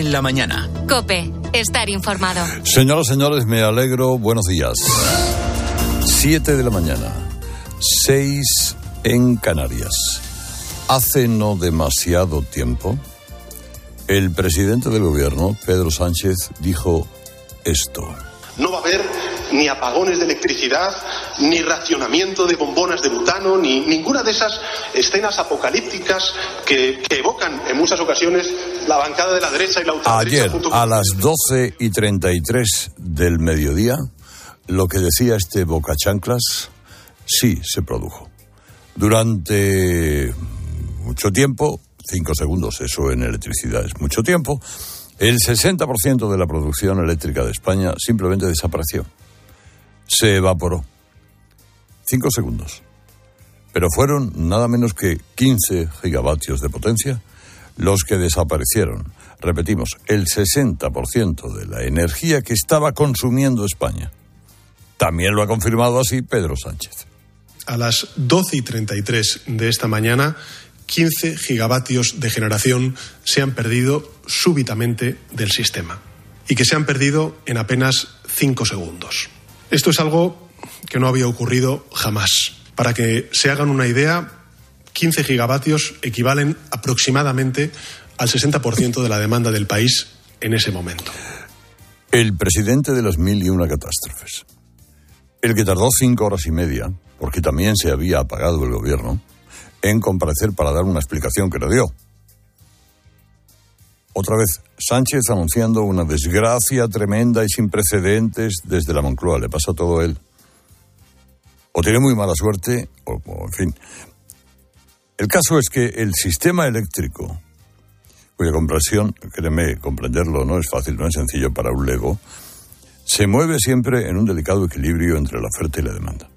en la mañana. Cope, estar informado. Señoras, señores, me alegro. Buenos días. Siete de la mañana. Seis en Canarias. Hace no demasiado tiempo, el presidente del gobierno, Pedro Sánchez, dijo esto. No va a haber ni apagones de electricidad, ni racionamiento de bombonas de butano, ni ninguna de esas escenas apocalípticas que, que evocan en muchas ocasiones la bancada de la derecha y la ultraderecha. Ayer, junto con- a las 12 y 33 del mediodía, lo que decía este Bocachanclas, sí se produjo. Durante mucho tiempo, cinco segundos, eso en electricidad es mucho tiempo, el 60% de la producción eléctrica de España simplemente desapareció. Se evaporó. Cinco segundos. Pero fueron nada menos que 15 gigavatios de potencia los que desaparecieron. Repetimos, el 60% de la energía que estaba consumiendo España. También lo ha confirmado así Pedro Sánchez. A las 12 y 33 de esta mañana, 15 gigavatios de generación se han perdido súbitamente del sistema y que se han perdido en apenas 5 segundos. Esto es algo que no había ocurrido jamás. Para que se hagan una idea, 15 gigavatios equivalen aproximadamente al 60% de la demanda del país en ese momento. El presidente de las mil y una catástrofes. El que tardó cinco horas y media, porque también se había apagado el gobierno, en comparecer para dar una explicación que no dio. Otra vez, Sánchez anunciando una desgracia tremenda y sin precedentes desde la Moncloa. Le pasa todo él. O tiene muy mala suerte, o, en fin. El caso es que el sistema eléctrico, cuya comprensión, créeme, comprenderlo no es fácil, no es sencillo para un lego, se mueve siempre en un delicado equilibrio entre la oferta y la demanda.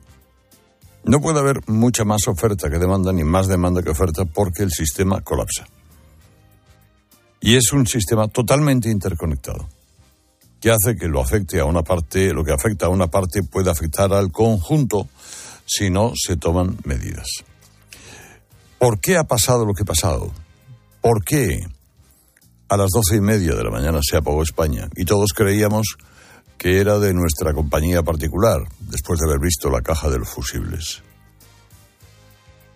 No puede haber mucha más oferta que demanda ni más demanda que oferta porque el sistema colapsa. Y es un sistema totalmente interconectado, que hace que lo afecte a una parte, lo que afecta a una parte puede afectar al conjunto si no se toman medidas. ¿Por qué ha pasado lo que ha pasado? ¿Por qué a las doce y media de la mañana se apagó España y todos creíamos que era de nuestra compañía particular, después de haber visto la caja de los fusibles.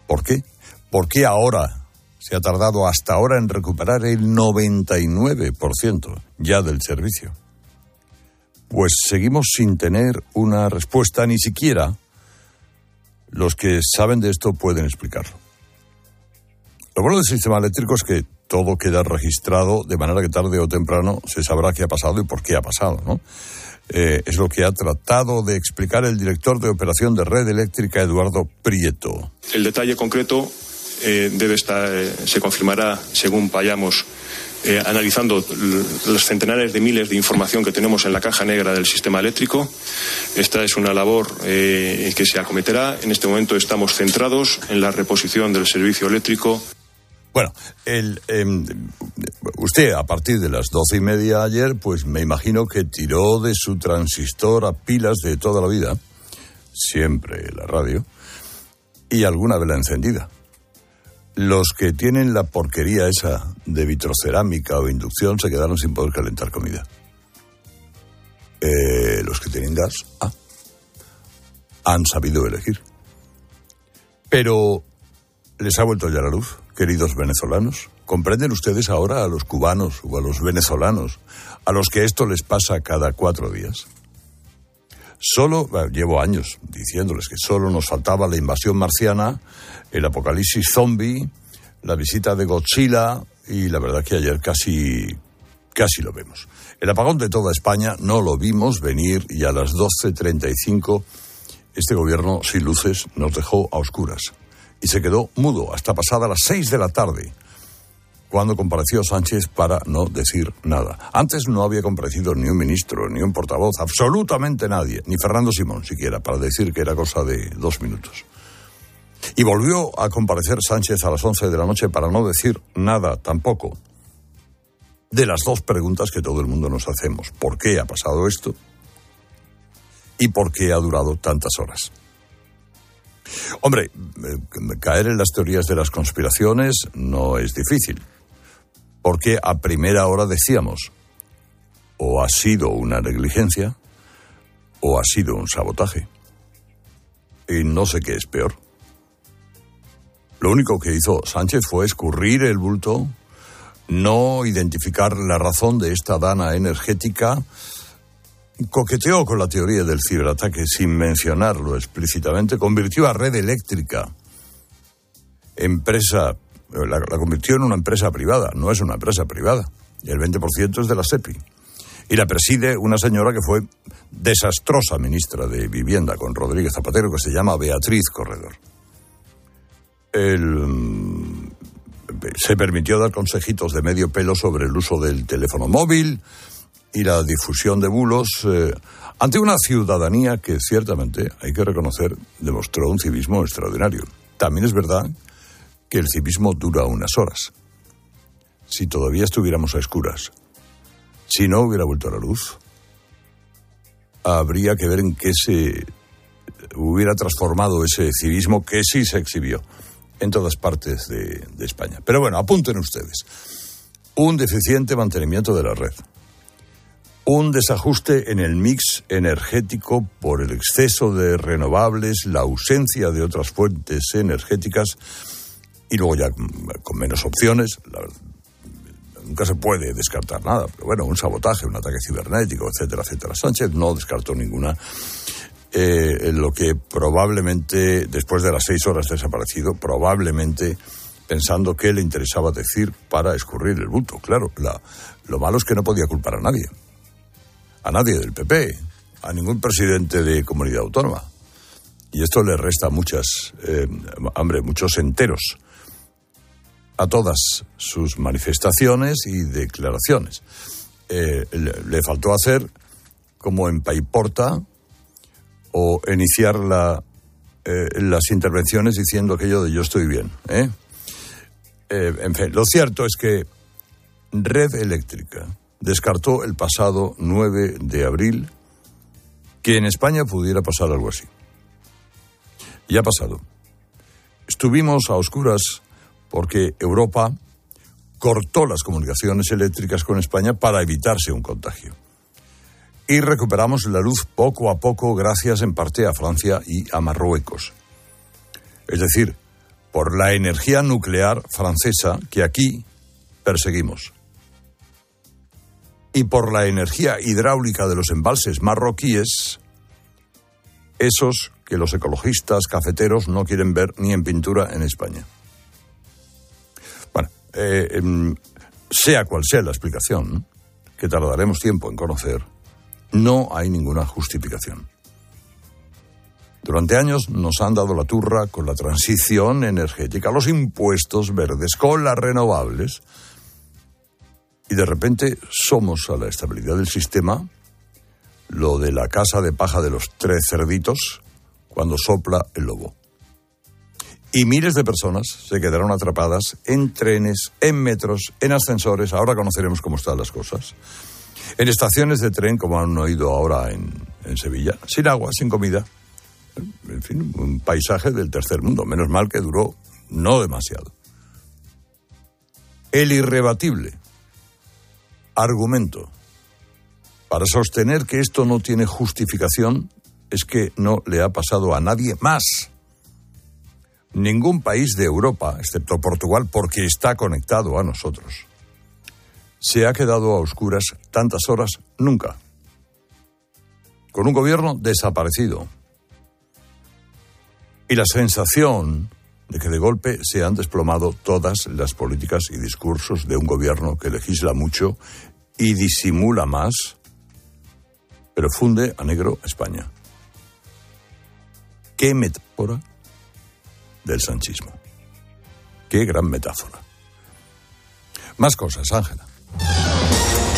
¿Por qué? ¿Por qué ahora se ha tardado hasta ahora en recuperar el 99% ya del servicio? Pues seguimos sin tener una respuesta, ni siquiera los que saben de esto pueden explicarlo. Lo bueno del sistema eléctrico es que todo queda registrado de manera que tarde o temprano se sabrá qué ha pasado y por qué ha pasado, ¿no? Eh, es lo que ha tratado de explicar el director de operación de red eléctrica, Eduardo Prieto. El detalle concreto eh, debe estar, eh, se confirmará según vayamos eh, analizando los centenares de miles de información que tenemos en la caja negra del sistema eléctrico. Esta es una labor eh, que se acometerá. En este momento estamos centrados en la reposición del servicio eléctrico. Bueno, el, eh, usted a partir de las doce y media ayer, pues me imagino que tiró de su transistor a pilas de toda la vida, siempre la radio, y alguna vela encendida. Los que tienen la porquería esa de vitrocerámica o inducción se quedaron sin poder calentar comida. Eh, los que tienen gas, ah, han sabido elegir. Pero les ha vuelto ya la luz, queridos venezolanos. ¿Comprenden ustedes ahora a los cubanos o a los venezolanos a los que esto les pasa cada cuatro días? Solo, llevo años diciéndoles que solo nos faltaba la invasión marciana, el apocalipsis zombie, la visita de Godzilla y la verdad que ayer casi, casi lo vemos. El apagón de toda España no lo vimos venir y a las 12.35 este gobierno sin luces nos dejó a oscuras y se quedó mudo hasta pasada las 6 de la tarde cuando compareció Sánchez para no decir nada. Antes no había comparecido ni un ministro, ni un portavoz, absolutamente nadie, ni Fernando Simón siquiera, para decir que era cosa de dos minutos. Y volvió a comparecer Sánchez a las 11 de la noche para no decir nada tampoco de las dos preguntas que todo el mundo nos hacemos. ¿Por qué ha pasado esto? ¿Y por qué ha durado tantas horas? Hombre, eh, caer en las teorías de las conspiraciones no es difícil Porque a primera hora decíamos, o ha sido una negligencia, o ha sido un sabotaje. Y no sé qué es peor. Lo único que hizo Sánchez fue escurrir el bulto, no identificar la razón de esta dana energética, coqueteó con la teoría del ciberataque sin mencionarlo explícitamente, convirtió a Red Eléctrica, empresa, la, convirtió en una empresa privada, no es una empresa privada, el 20% es de la SEPI. Y la preside una señora que fue desastrosa ministra de Vivienda con Rodríguez Zapatero, que se llama Beatriz Corredor. Se permitió dar consejitos de medio pelo sobre el uso del teléfono móvil, y la difusión de bulos eh, ante una ciudadanía que ciertamente, hay que reconocer, demostró un civismo extraordinario. También es verdad que el civismo dura unas horas. Si todavía estuviéramos a escuras, si no hubiera vuelto a la luz, habría que ver en qué se hubiera transformado ese civismo que sí se exhibió en todas partes de, de España. Pero bueno, apunten ustedes. Un deficiente mantenimiento de la red un desajuste en el mix energético por el exceso de renovables, la ausencia de otras fuentes energéticas y luego ya con menos opciones. nunca se puede descartar nada, pero bueno, un sabotaje, un ataque cibernético, etcétera, etcétera. Sánchez no descartó ninguna. Eh, lo que probablemente, después de las seis horas desaparecido, probablemente pensando qué le interesaba decir para escurrir el bulto. Claro, la, lo malo es que no podía culpar a nadie a nadie del PP, a ningún presidente de comunidad autónoma. Y esto le resta muchas, eh, hambre, muchos enteros a todas sus manifestaciones y declaraciones. Eh, le, faltó hacer como en Paiporta o iniciar la, eh, las intervenciones diciendo aquello de yo estoy bien. en fin, lo cierto es que Red Eléctrica, descartó el pasado 9 de abril que en España pudiera pasar algo así. Y ha pasado. Estuvimos a oscuras porque Europa cortó las comunicaciones eléctricas con España para evitarse un contagio. Y recuperamos la luz poco a poco gracias en parte a Francia y a Marruecos. Es decir, por la energía nuclear francesa que aquí perseguimos y por la energía hidráulica de los embalses marroquíes, esos que los ecologistas cafeteros no quieren ver ni en pintura en España. Eh, em, sea cual sea la explicación, que tardaremos tiempo en conocer, no hay ninguna justificación. Durante años nos han dado la turra con la transición energética, los impuestos verdes, con las renovables, y de repente somos a la estabilidad del sistema lo de la casa de paja de los tres cerditos cuando sopla el lobo. Y miles de personas se quedaron atrapadas en trenes, en metros, en ascensores, ahora conoceremos cómo están las cosas, en estaciones de tren, como han oído ahora en, en Sevilla, sin agua, sin comida. En fin, un paisaje del tercer mundo. Menos mal que duró no demasiado. El irrebatible argumento para sostener que esto no tiene justificación es que no le ha pasado a nadie más. Ningún país de Europa, excepto Portugal, porque está conectado a nosotros, se ha quedado a oscuras tantas horas nunca. Con un gobierno desaparecido. Y la sensación de que de golpe se han desplomado todas las políticas y discursos de un gobierno que legisla mucho y disimula más, pero funde a negro España. ¿Qué metáfora del sanchismo? ¿Qué gran metáfora? Más cosas, Ángela.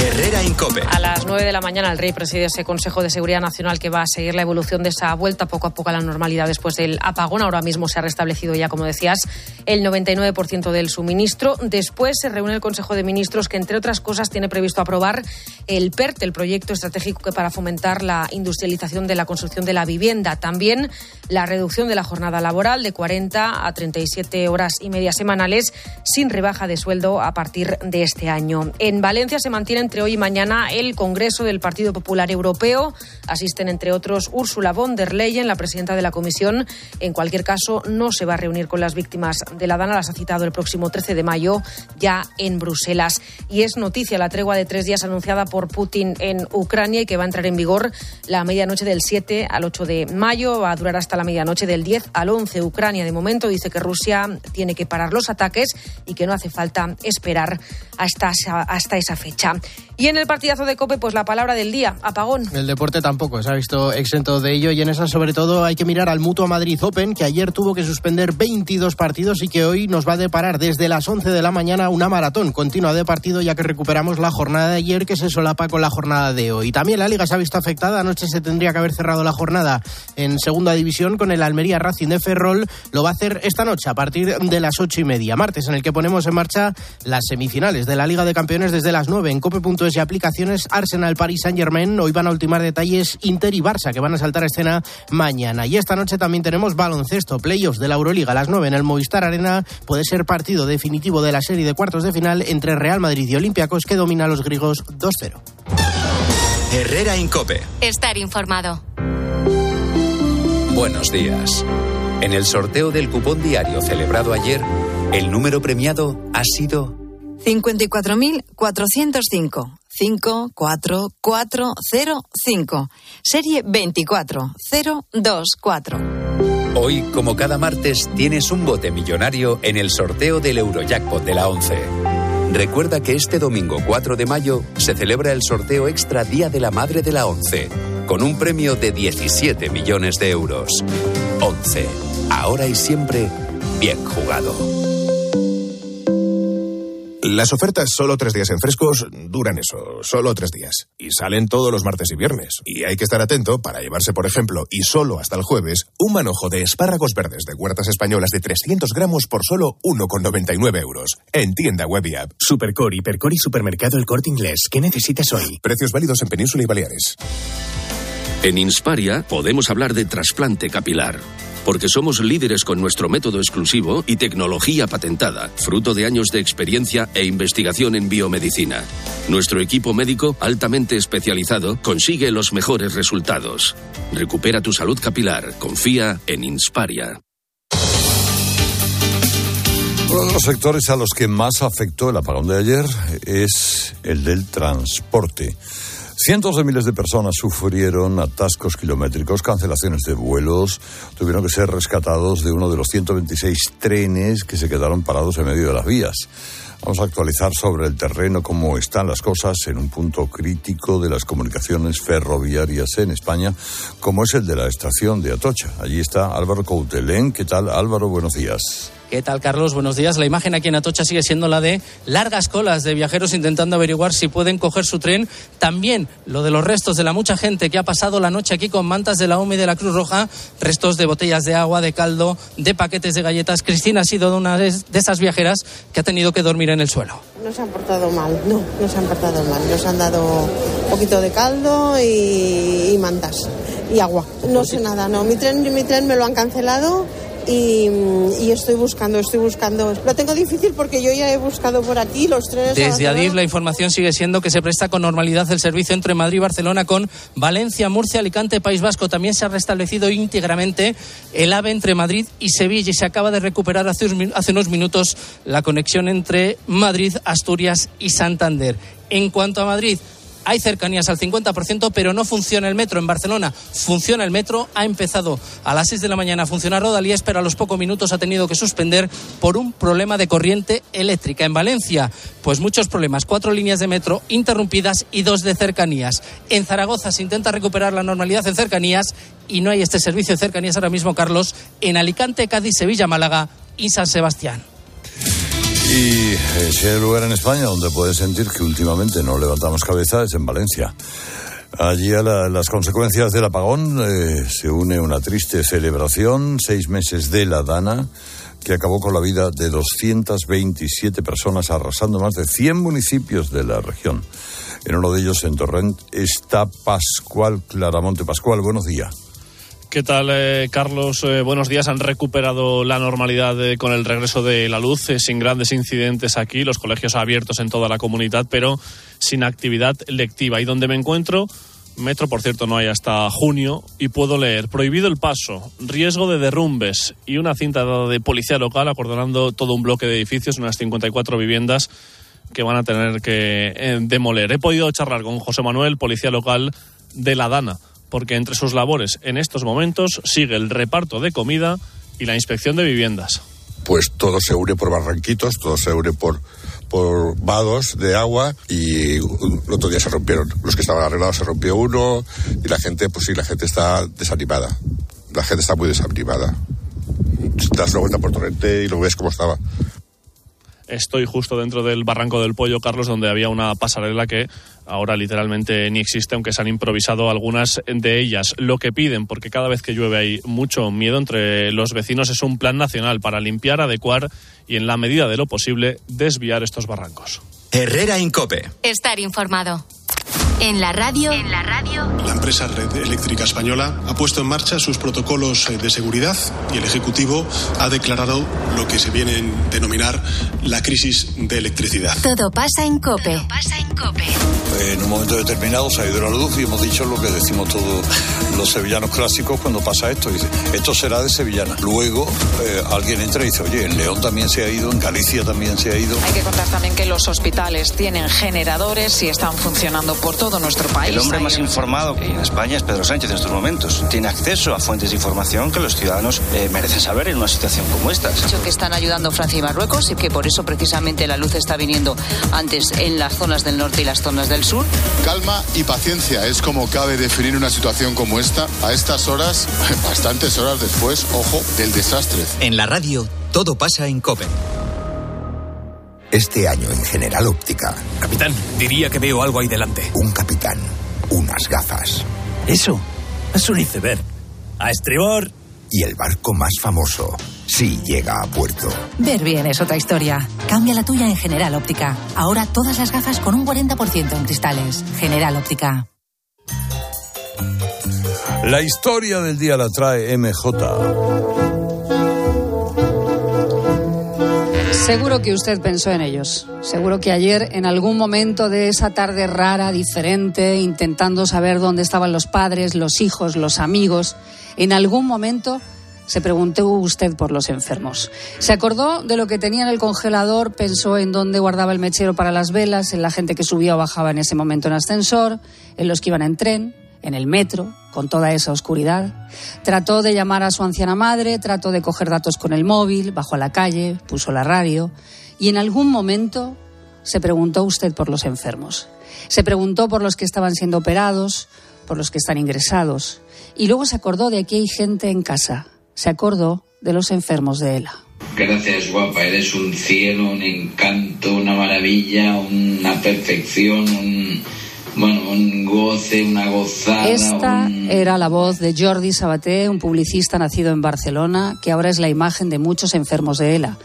Herrera Incope. A las 9 de la mañana el rey preside ese Consejo de Seguridad Nacional que va a seguir la evolución de esa vuelta poco a poco a la normalidad después del apagón. Ahora mismo se ha restablecido ya, como decías, el 99% del suministro. Después se reúne el Consejo de Ministros que, entre otras cosas, tiene previsto aprobar el PERT, el proyecto estratégico que para fomentar la industrialización de la construcción de la vivienda. También la reducción de la jornada laboral de 40 a 37 horas y media semanales sin rebaja de sueldo a partir de este año. En Valencia se mantiene entre hoy y mañana el Congreso del Partido Popular Europeo. Asisten, entre otros, Ursula von der Leyen, la presidenta de la Comisión. En cualquier caso, no se va a reunir con las víctimas de la Dana. Las ha citado el próximo 13 de mayo ya en Bruselas. Y es noticia la tregua de tres días anunciada por Putin en Ucrania y que va a entrar en vigor la medianoche del 7 al 8 de mayo. Va a durar hasta la medianoche del 10 al 11. Ucrania, de momento, dice que Rusia tiene que parar los ataques y que no hace falta esperar hasta hasta esa fecha. Y en el partidazo de Cope, pues la palabra del día, apagón. El deporte tampoco se ha visto exento de ello y en esa sobre todo hay que mirar al Mutua Madrid Open, que ayer tuvo que suspender 22 partidos y que hoy nos va a deparar desde las 11 de la mañana una maratón continua de partido ya que recuperamos la jornada de ayer que se solapa con la jornada de hoy. También la liga se ha visto afectada, anoche se tendría que haber cerrado la jornada en segunda división con el Almería Racing de Ferrol, lo va a hacer esta noche a partir de las ocho y media, martes en el que ponemos en marcha las semifinales de la Liga de Campeones desde las 9 en cope.es y aplicaciones Arsenal Paris Saint Germain. Hoy van a ultimar detalles Inter y Barça que van a saltar a escena mañana. Y esta noche también tenemos baloncesto, playoffs de la Euroliga a las 9 en el Movistar Arena. Puede ser partido definitivo de la serie de cuartos de final entre Real Madrid y Olympiacos que domina a los griegos 2-0. Herrera Incope. Estar informado. Buenos días. En el sorteo del cupón diario celebrado ayer, el número premiado ha sido 54.405. 54405. Serie 24024. Hoy, como cada martes, tienes un bote millonario en el sorteo del Eurojackpot de la 11. Recuerda que este domingo 4 de mayo se celebra el sorteo extra Día de la Madre de la 11, con un premio de 17 millones de euros. 11. Ahora y siempre, bien jugado. Las ofertas solo tres días en frescos duran eso, solo tres días. Y salen todos los martes y viernes. Y hay que estar atento para llevarse, por ejemplo, y solo hasta el jueves, un manojo de espárragos verdes de huertas españolas de 300 gramos por solo 1,99 euros. En tienda web y app. Supercore, Hipercore y Supermercado El Corte Inglés. ¿Qué necesitas hoy? Precios válidos en Península y Baleares. En Insparia podemos hablar de trasplante capilar porque somos líderes con nuestro método exclusivo y tecnología patentada, fruto de años de experiencia e investigación en biomedicina. Nuestro equipo médico altamente especializado consigue los mejores resultados. Recupera tu salud capilar. Confía en Insparia. Uno de los sectores a los que más afectó el apagón de ayer es el del transporte. Cientos de miles de personas sufrieron atascos kilométricos, cancelaciones de vuelos, tuvieron que ser rescatados de uno de los 126 trenes que se quedaron parados en medio de las vías. Vamos a actualizar sobre el terreno cómo están las cosas en un punto crítico de las comunicaciones ferroviarias en España, como es el de la estación de Atocha. Allí está Álvaro Coutelén. ¿Qué tal, Álvaro? Buenos días. ¿Qué tal, Carlos? Buenos días. La imagen aquí en Atocha sigue siendo la de largas colas de viajeros intentando averiguar si pueden coger su tren. También lo de los restos de la mucha gente que ha pasado la noche aquí con mantas de la OMI y de la Cruz Roja, restos de botellas de agua, de caldo, de paquetes de galletas. Cristina ha sido una de esas viajeras que ha tenido que dormir en el suelo. No se han portado mal, no, no se han portado mal. Nos han dado un poquito de caldo y, mantas y agua. No sé nada, no. Mi tren, mi tren me lo han cancelado y, estoy buscando, estoy buscando. Lo tengo difícil porque yo ya he buscado por aquí los trenes. Desde Adif la información sigue siendo que se presta con normalidad el servicio entre Madrid y Barcelona con Valencia, Murcia, Alicante, País Vasco. También se ha restablecido íntegramente el AVE entre Madrid y Sevilla y se acaba de recuperar hace, hace unos minutos la conexión entre Madrid, Asturias y Santander. En cuanto a Madrid, hay cercanías al 50%, pero no funciona el metro. En Barcelona funciona el metro, ha empezado a las 6 de la mañana a funcionar Rodalías, pero a los pocos minutos ha tenido que suspender por un problema de corriente eléctrica. En Valencia, pues muchos problemas, cuatro líneas de metro interrumpidas y dos de cercanías. En Zaragoza se intenta recuperar la normalidad en cercanías y no hay este servicio de cercanías ahora mismo, Carlos, en Alicante, Cádiz, Sevilla, Málaga y San Sebastián. Y hay lugar en España donde puedes sentir que últimamente no levantamos cabeza es en Valencia. Allí a la- las consecuencias del apagón eh, se une una triste celebración, seis meses de la Dana, que acabó con la vida de 227 personas, arrasando más de 100 municipios de la región. En uno de ellos, en Torrent, está Pascual Claramonte. Pascual, buenos días. ¿Qué tal, eh, Carlos? Eh, buenos días. Han recuperado la normalidad eh, con el regreso de la luz, sin grandes incidentes aquí, los colegios abiertos en toda la comunidad, pero sin actividad lectiva. Y donde me encuentro, metro, por cierto, no hay hasta junio, y puedo leer prohibido el paso, riesgo de derrumbes y una cinta de policía local acordonando todo un bloque de edificios, unas 54 viviendas que van a tener que demoler. He podido charlar con José Manuel, policía local de La Dana, porque entre sus labores en estos momentos sigue el reparto de comida y la inspección de viviendas. pues todo se une por barranquitos, todo se une por, por vados de agua y el otro día se rompieron. Los que estaban arreglados se rompió uno y la gente, pues sí, la gente está desanimada. La gente está muy desanimada. Das una vuelta por Torrente y lo ves como estaba. Estoy justo dentro del Barranco del Pollo, Carlos, donde había una pasarela que ahora literalmente ni existe, aunque se han improvisado algunas de ellas. Lo que piden, porque cada vez que llueve hay mucho miedo entre los vecinos, es un plan nacional para limpiar, adecuar y, en la medida de lo posible, desviar estos barrancos. Herrera Incope. Estar informado. En la radio. En la radio. La empresa Red Eléctrica Española ha puesto en marcha sus protocolos eh, de seguridad y el Ejecutivo ha declarado lo que se viene a denominar la crisis de electricidad. Todo pasa en Cope. En un momento determinado se ha ido la luz y hemos dicho lo que decimos todos los sevillanos clásicos cuando pasa esto. Dice, esto será de Sevillana. Luego eh, alguien entra y dice, oye, en León también se ha ido, en Galicia también se ha ido. Hay que contar también que los hospitales tienen generadores y están funcionando por todo nuestro país. El hombre más informado en España es Pedro Sánchez en estos momentos. Tiene acceso a fuentes de información que los ciudadanos eh, merecen saber en una situación como esta. dicho que están ayudando Francia y Marruecos y que por eso precisamente la luz está viniendo antes en las zonas del norte y las zonas del sur. Calma y paciencia es como cabe definir una situación como esta a estas horas, bastantes horas después, ojo, del desastre. En la radio, todo pasa en Cope. Este año en General Óptica. Capitán, diría que veo algo ahí delante. Un capitán, unas gafas. Eso, es un iceberg. A estribor. Y el barco más famoso, sí llega a puerto. Ver bien es otra historia. Cambia la tuya en General Óptica. Ahora todas las gafas con un 40% en cristales. General Óptica. La historia del día la trae MJ. Seguro que usted pensó en ellos. Seguro que ayer, en algún momento de esa tarde rara, diferente, intentando saber dónde estaban los padres, los hijos, los amigos, en algún momento se preguntó usted por los enfermos. Se acordó de lo que tenía en el congelador, pensó en dónde guardaba el mechero para las velas, en la gente que subía o bajaba en ese momento en ascensor, en los que iban en tren, en el metro, con toda esa oscuridad. Trató de llamar a su anciana madre, trató de coger datos con el móvil, bajó a la calle, puso la radio y en algún momento se preguntó usted por los enfermos. Se preguntó por los que estaban siendo operados, por los que están ingresados y luego se acordó de que hay gente en casa. Se acordó de los enfermos de ELA. Gracias, guapa. Eres un cielo, un encanto, una maravilla, una perfección, un, bueno, un goce, una gozada. Esta un- era la voz de Jordi Sabaté, un publicista nacido en Barcelona, que ahora es la imagen de muchos enfermos de ELA.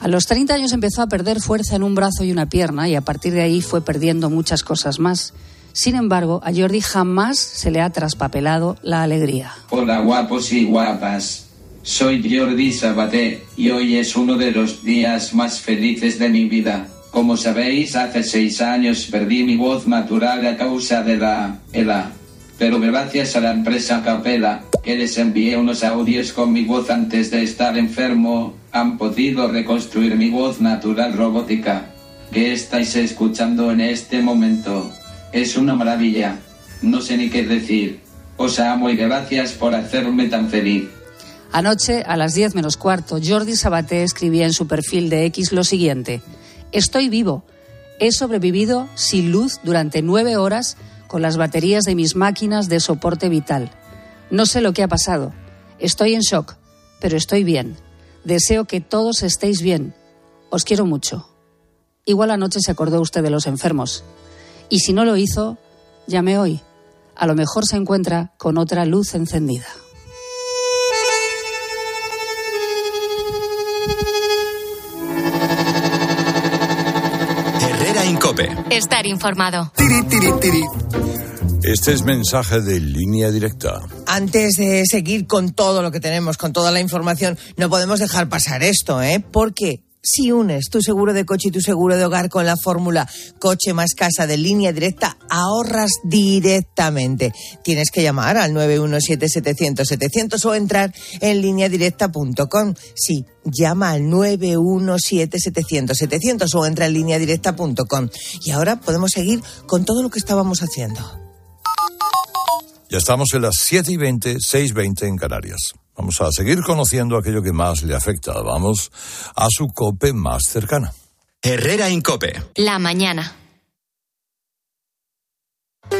A los 30 años empezó a perder fuerza en un brazo y una pierna y a partir de ahí fue perdiendo muchas cosas más. Sin embargo, a Jordi jamás se le ha traspapelado la alegría. Hola, guapos y guapas. Soy Jordi Sabaté y hoy es uno de los días más felices de mi vida. Como sabéis, hace seis años perdí mi voz natural a causa de la ELA. Pero gracias a la empresa Capela, que les envié unos audios con mi voz antes de estar enfermo, han podido reconstruir mi voz natural robótica, que estáis escuchando en este momento. Es una maravilla. No sé ni qué decir. Os amo y gracias por hacerme tan feliz. Anoche, a las 10 menos cuarto, Jordi Sabaté escribía en su perfil de X lo siguiente. Estoy vivo. He sobrevivido sin luz durante nueve horas con las baterías de mis máquinas de soporte vital. No sé lo que ha pasado. Estoy en shock, pero estoy bien. Deseo que todos estéis bien. os quiero mucho. Igual anoche se acordó usted de los enfermos. Y si no lo hizo, llame hoy. A lo mejor se encuentra con otra luz encendida. Estar informado. Este es mensaje de línea directa. Antes de seguir con todo lo que tenemos, con toda la información, no podemos dejar pasar esto, ¿eh? Porque si unes tu seguro de coche y tu seguro de hogar con la fórmula coche más casa de línea directa, ahorras directamente. Tienes que llamar al 917-700-700 o entrar en lineadirecta.com. Sí, llama al 917-700-700 o entra en lineadirecta.com. Y ahora podemos seguir con todo lo que estábamos haciendo. Ya estamos en las 7 y 20, 6 y 20 en Canarias. Vamos a seguir conociendo aquello que más le afecta. Vamos a su cope más cercana. Herrera Incope. La mañana. La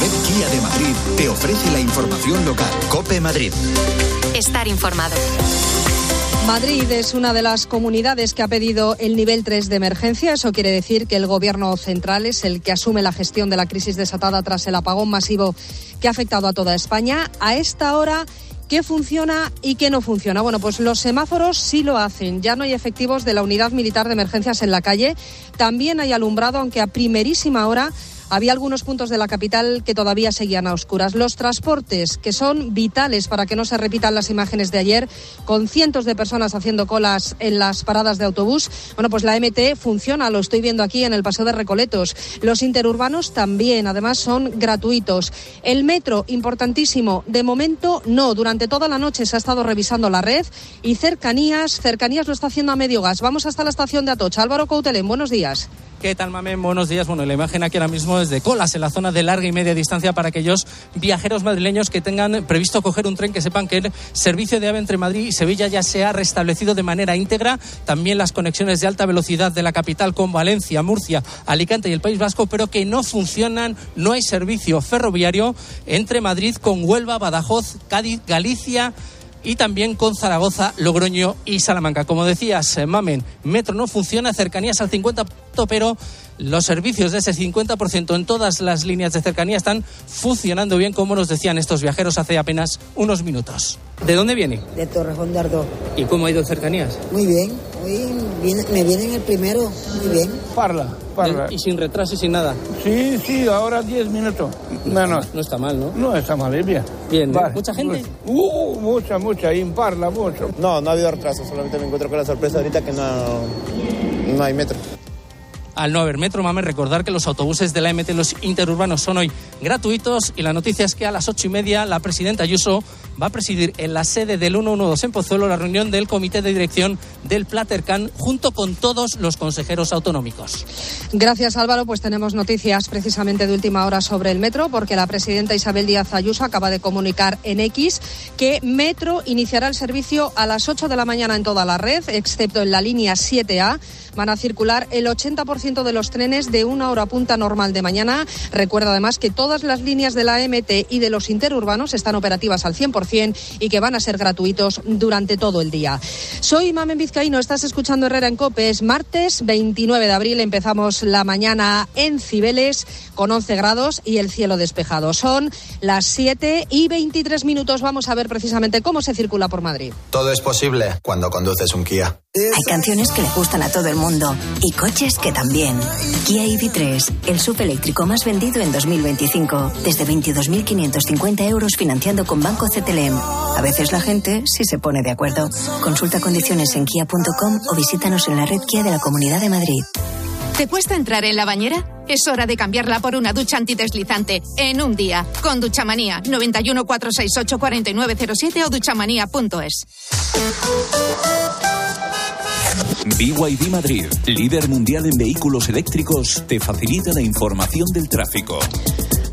red Kia de Madrid te ofrece la información local. Cope Madrid. Estar informado. Madrid es una de las comunidades que ha pedido el nivel 3 de emergencia. Eso quiere decir que el gobierno central es el que asume la gestión de la crisis desatada tras el apagón masivo que ha afectado a toda España. A esta hora, ¿Qué funciona y qué no funciona? Bueno, pues los semáforos sí lo hacen. Ya no hay efectivos de la unidad militar de emergencias en la calle. También hay alumbrado, aunque a primerísima hora había algunos puntos de la capital que todavía seguían a oscuras. Los transportes, que son vitales para que no se repitan las imágenes de ayer, con cientos de personas haciendo colas en las paradas de autobús. Bueno, pues la MT funciona, lo estoy viendo aquí en el Paseo de Recoletos. Los interurbanos también, además, son gratuitos. El metro, importantísimo, de momento no. Durante toda la noche se ha estado revisando la red y cercanías, cercanías lo está haciendo a medio gas. Vamos hasta la estación de Atocha. Álvaro Coutelén, buenos días. ¿Qué tal, Mamen? Buenos días. Bueno, la imagen aquí ahora mismo es de colas en la zona de larga y media distancia para aquellos viajeros madrileños que tengan previsto coger un tren, que sepan que el servicio de AVE entre Madrid y Sevilla ya se ha restablecido de manera íntegra. También las conexiones de alta velocidad de la capital con Valencia, Murcia, Alicante y el País Vasco, pero que no funcionan. No hay servicio ferroviario entre Madrid con Huelva, Badajoz, Cádiz, Galicia y también con Zaragoza, Logroño y Salamanca. Como decías, Mamen, Metro no funciona, cercanías al 50%, pero los servicios de ese 50% en todas las líneas de cercanía están funcionando bien, como nos decían estos viajeros hace apenas unos minutos. ¿De dónde viene? De Torrejón de Ardó. ¿Y cómo ha ido cercanías? Muy bien, hoy viene, me viene en el primero, muy bien. Parla, parla. ¿Y sin retraso y sin nada? Sí, sí, ahora 10 minutos. Menos. No está mal, ¿no? No está mal, es bien. Bien, Vale. ¿mucha gente? Uh, mucha, mucha, y en Parla, mucho. No, no ha habido retraso, solamente me encuentro con la sorpresa ahorita que no, no hay metro. Al no haber metro, mames, recordar que los autobuses de la MT, los interurbanos, son hoy gratuitos y la noticia es que a las ocho y media la presidenta Ayuso va a presidir en la sede del 112 en Pozuelo la reunión del comité de dirección del Platercan junto con todos los consejeros autonómicos. Gracias Álvaro, pues tenemos noticias precisamente de última hora sobre el metro porque la presidenta Isabel Díaz Ayuso acaba de comunicar en X que Metro iniciará el servicio a las 8 de la mañana en toda la red, excepto en la línea 7A. Van a circular el 80% de los trenes de una hora punta normal de mañana. Recuerda además que todas las líneas de la MT y de los interurbanos están operativas al 100% y que van a ser gratuitos durante todo el día. Soy Mamen Vizcaíno, estás escuchando Herrera en Cope. Es martes 29 de abril, empezamos la mañana en Cibeles con 11 grados y el cielo despejado. Son las 7 y 23 minutos. Vamos a ver precisamente cómo se circula por Madrid. Todo es posible cuando conduces un Kia. Hay canciones que le gustan a todo el mundo y coches que también. Kia EV3, el sub eléctrico más vendido en 2025. Desde 22.550 euros financiando con Banco CTLM. A veces la gente sí se pone de acuerdo. Consulta condiciones en kia.com o visítanos en la red Kia de la Comunidad de Madrid. ¿Te cuesta entrar en la bañera? Es hora de cambiarla por una ducha antideslizante en un día. Con Duchamanía 91 468 4907 o duchamanía.es. BYD Madrid, líder mundial en vehículos eléctricos, te facilita la información del tráfico.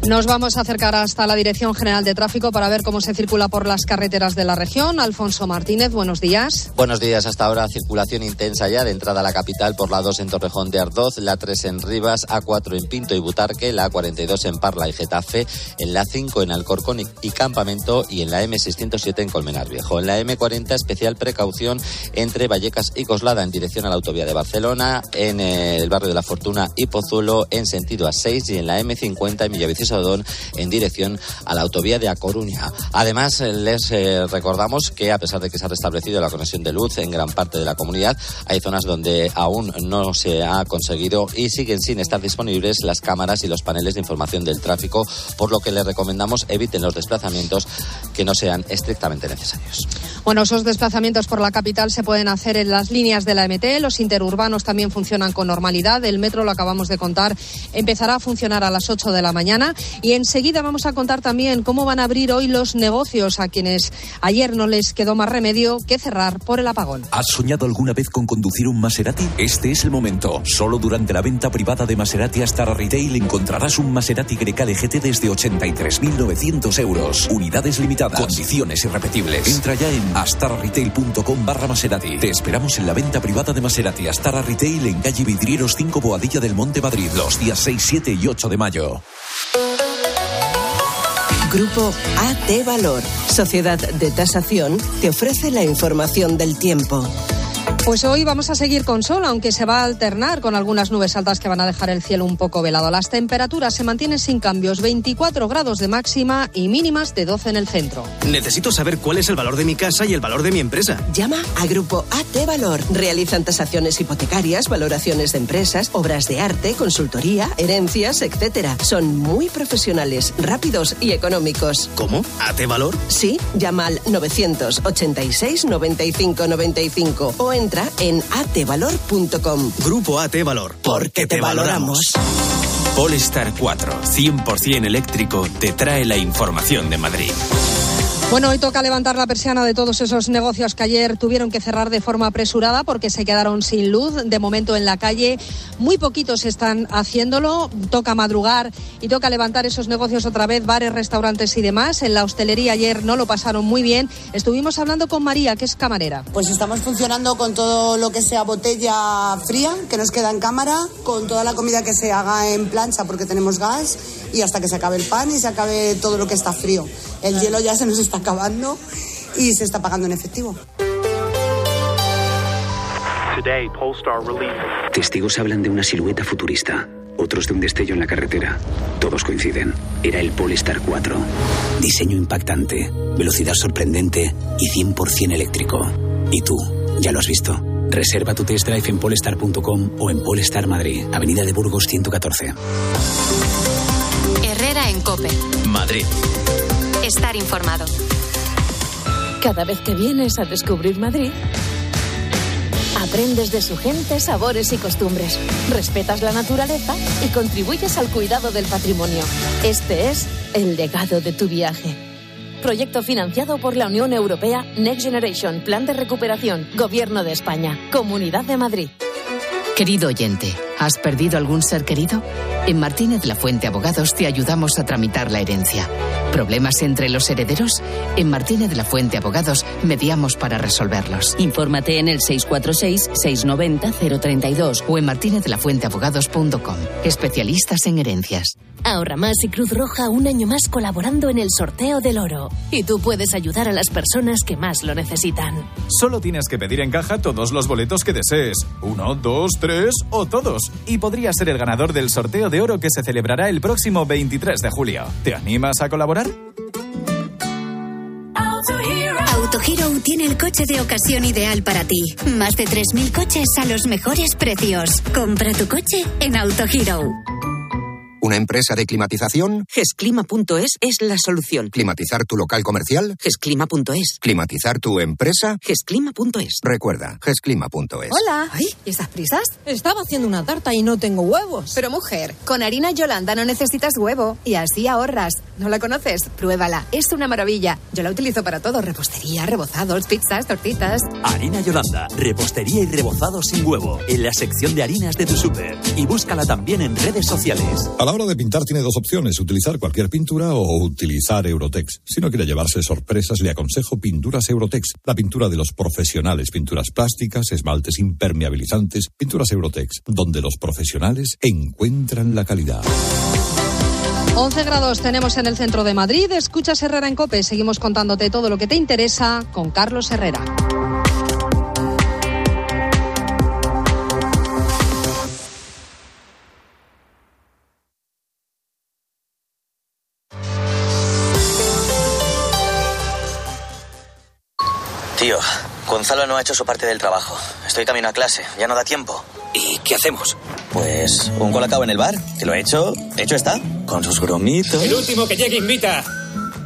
Nos vamos a acercar hasta la Dirección General de Tráfico para ver cómo se circula por las carreteras de la región. Alfonso Martínez, buenos días. Buenos días. Hasta ahora circulación intensa ya de entrada a la capital por la 2 en Torrejón de Ardoz, la 3 en Rivas, A4 en Pinto y Butarque, la 42 en Parla y Getafe, en la 5 en Alcorcón y Campamento y en la M607 en Colmenar Viejo. En la M40 especial precaución entre Vallecas y Coslada en dirección a la autovía de Barcelona, en el barrio de la Fortuna y Pozuelo en sentido A6 y en la M50 en Villaviciosa en dirección a la autovía de A Coruña. Además, les eh, recordamos que a pesar de que se ha restablecido la conexión de luz en gran parte de la comunidad, hay zonas donde aún no se ha conseguido y siguen sin estar disponibles las cámaras y los paneles de información del tráfico, por lo que les recomendamos eviten los desplazamientos que no sean estrictamente necesarios. Bueno, esos desplazamientos por la capital se pueden hacer en las líneas de la MT, los interurbanos también funcionan con normalidad, el metro, lo acabamos de contar, empezará a funcionar a las 8 de la mañana y enseguida vamos a contar también cómo van a abrir hoy los negocios a quienes ayer no les quedó más remedio que cerrar por el apagón. ¿Has soñado alguna vez con conducir un Maserati? Este es el momento. Solo durante la venta privada de Maserati Astar Retail encontrarás un Maserati Grecale GT desde 83.900 euros. Unidades limitadas. Condiciones irrepetibles. Entra ya en astarretail.com barra Maserati. Te esperamos en la venta privada de Maserati Astara Retail en calle Vidrieros 5 Boadilla del Monte Madrid los días 6, 7 y 8 de mayo. Grupo AT Valor, Sociedad de Tasación, te ofrece la información del tiempo. Pues hoy vamos a seguir con sol, aunque se va a alternar con algunas nubes altas que van a dejar el cielo un poco velado. Las temperaturas se mantienen sin cambios, 24 grados de máxima y mínimas de 12 en el centro. Necesito saber cuál es el valor de mi casa y el valor de mi empresa. Llama a Grupo AT Valor. Realizan tasaciones hipotecarias, valoraciones de empresas, obras de arte, consultoría, herencias, etc. Son muy profesionales, rápidos y económicos. ¿Cómo? ¿AT Valor? Sí, llama al 986 95 95 o entra en atvalor.com. Grupo AT Valor. Porque te valoramos. Polestar 4, 100% eléctrico, te trae la información de Madrid. Bueno, hoy toca levantar la persiana de todos esos negocios que ayer tuvieron que cerrar de forma apresurada porque se quedaron sin luz. De momento en la calle muy poquitos están haciéndolo. Toca madrugar y toca levantar esos negocios otra vez, bares, restaurantes y demás. En la hostelería ayer no lo pasaron muy bien. Estuvimos hablando con María, que es camarera. Pues estamos funcionando con todo lo que sea botella fría, que nos queda en cámara, con toda la comida que se haga en plancha porque tenemos gas y hasta que se acabe el pan y se acabe todo lo que está frío. El hielo ya se nos está acabando y se está pagando en efectivo. Testigos hablan de una silueta futurista, otros de un destello en la carretera. Todos coinciden. Era el Polestar 4. Diseño impactante, velocidad sorprendente y 100% eléctrico. ¿Y tú? ¿Ya lo has visto? Reserva tu test drive en polestar.com o en Polestar Madrid, Avenida de Burgos 114. Herrera en Cope. Madrid. Estar informado. Cada vez que vienes a descubrir Madrid, aprendes de su gente, sabores y costumbres, respetas la naturaleza y contribuyes al cuidado del patrimonio. Este es el legado de tu viaje. Proyecto financiado por la Unión Europea Next Generation, Plan de Recuperación, Gobierno de España, Comunidad de Madrid. Querido oyente, ¿has perdido algún ser querido? En Martínez La Fuente Abogados te ayudamos a tramitar la herencia. ¿Problemas entre los herederos? En Martínez de la Fuente Abogados mediamos para resolverlos. Infórmate en el 646-690-032 o en martinezlafuenteabogados.com. Especialistas en herencias. Ahorra más y Cruz Roja un año más colaborando en el sorteo del oro. Y tú puedes ayudar a las personas que más lo necesitan. Solo tienes que pedir en caja todos los boletos que desees. Uno, dos, tres o todos. Y podrías ser el ganador del sorteo de oro que se celebrará el próximo 23 de julio. ¿Te animas a colaborar? AutoHero tiene el coche de ocasión ideal para ti. Más de 3.000 coches a los mejores precios. Compra tu coche en AutoHero. ¿Una empresa de climatización? Gesclima.es es la solución. ¿Climatizar tu local comercial? Gesclima.es. ¿Climatizar tu empresa? Gesclima.es. Recuerda, gesclima.es. Hola. Ay, ¿y estas prisas? Estaba haciendo una tarta y no tengo huevos. Pero mujer, con harina Yolanda no necesitas huevo y así ahorras. ¿No la conoces? Pruébala. Es una maravilla. Yo la utilizo para todo. Repostería, rebozados, pizzas, tortitas. Harina Yolanda. Repostería y rebozado sin huevo. En la sección de harinas de tu súper. Y búscala también en redes sociales. A hora de pintar tiene dos opciones. Utilizar cualquier pintura o utilizar Eurotex. Si no quiere llevarse sorpresas, le aconsejo Pinturas Eurotex. La pintura de los profesionales. Pinturas plásticas, esmaltes impermeabilizantes. Pinturas Eurotex. Donde los profesionales encuentran la calidad. 11 grados tenemos en el centro de Madrid. Escuchas Herrera en Cope. Seguimos contándote todo lo que te interesa con Carlos Herrera. Tío, Gonzalo no ha hecho su parte del trabajo. Estoy camino a clase, ya no da tiempo. ¿Y qué hacemos? Pues un colacao en el bar, que lo he hecho, hecho está, con sus bromitos. El último que llegue invita.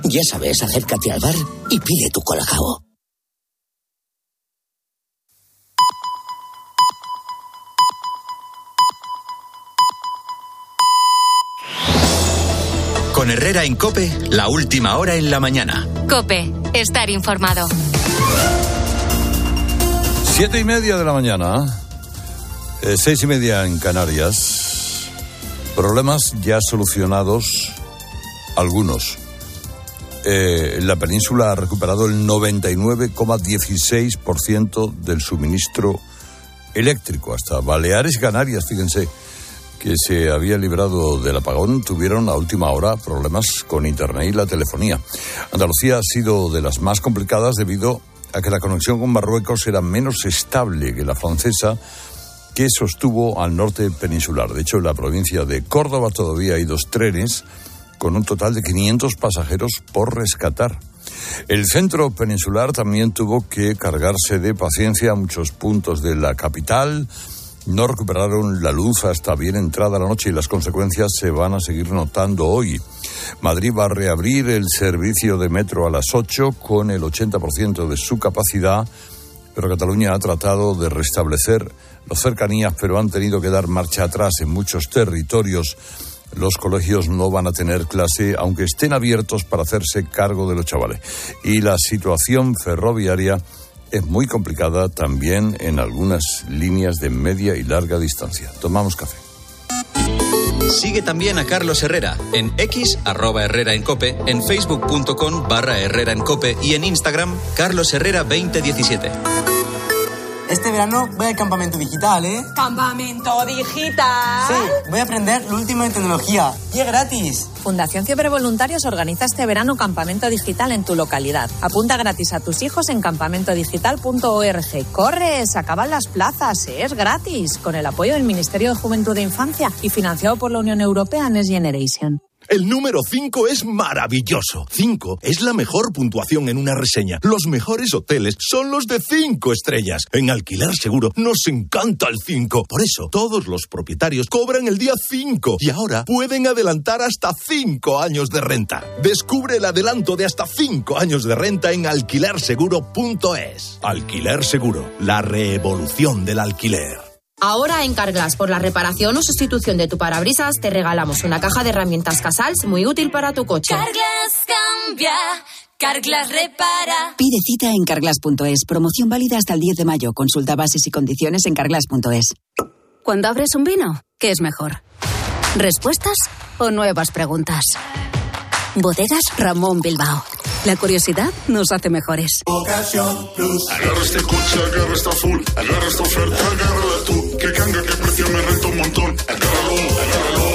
Ya sabes, acércate al bar y pide tu colacao. Con Herrera en Cope, la última hora en la mañana. Cope, estar informado. Siete y media de la mañana, eh, seis y media en Canarias. Problemas ya solucionados, algunos. Eh, la península ha recuperado el 99,16% del suministro eléctrico. Hasta Baleares y Canarias, fíjense, que se había librado del apagón, tuvieron a última hora problemas con Internet y la telefonía. Andalucía ha sido de las más complicadas debido a que la conexión con Marruecos era menos estable que la francesa que sostuvo al norte peninsular. De hecho, en la provincia de Córdoba todavía hay dos trenes con un total de 500 pasajeros por rescatar. El centro peninsular también tuvo que cargarse de paciencia a muchos puntos de la capital. No recuperaron la luz hasta bien entrada la noche y las consecuencias se van a seguir notando hoy. Madrid va a reabrir el servicio de metro a las 8 con el 80% de su capacidad, pero Cataluña ha tratado de restablecer las cercanías, pero han tenido que dar marcha atrás en muchos territorios. Los colegios no van a tener clase, aunque estén abiertos para hacerse cargo de los chavales. Y la situación ferroviaria es muy complicada también en algunas líneas de media y larga distancia. Tomamos café. Sigue también a Carlos Herrera en X, arroba Herrera en Cope, en facebook.com barra Herrera en Cope y en Instagram, Carlos Herrera 2017. Este verano voy al campamento digital, ¿eh? ¿Campamento digital? Sí, voy a aprender lo último en tecnología. Y es gratis. Fundación Fiebre Voluntarios organiza este verano campamento digital en tu localidad. Apunta gratis a tus hijos en campamentodigital.org. ¡Corre! Se acaban las plazas. Es gratis. Con el apoyo del Ministerio de Juventud e Infancia y financiado por la Unión Europea Next Generation. El número 5 es maravilloso. 5 es la mejor puntuación en una reseña. Los mejores hoteles son los de 5 estrellas. En Alquiler Seguro nos encanta el 5. Por eso, todos los propietarios cobran el día 5 y ahora pueden adelantar hasta 5 años de renta. Descubre el adelanto de hasta 5 años de renta en alquilerseguro.es. Alquiler Seguro, la revolución del alquiler. Ahora en Carglass, por la reparación o sustitución de tu parabrisas, te regalamos una caja de herramientas Casals muy útil para tu coche. Carglass cambia, Carglass repara. Pide cita en carglass.es. Promoción válida hasta el 10 de mayo. Consulta bases y condiciones en carglass.es. Cuando abres un vino, ¿qué es mejor? ¿Respuestas o nuevas preguntas? Bodegas Ramón Bilbao. La curiosidad nos hace mejores. Ocasión Plus. Agarra este coche, agarra esta full. Agarra esta oferta, agárrala tú. Que cambia, que precio me renta un montón. Agárralo, agárralo.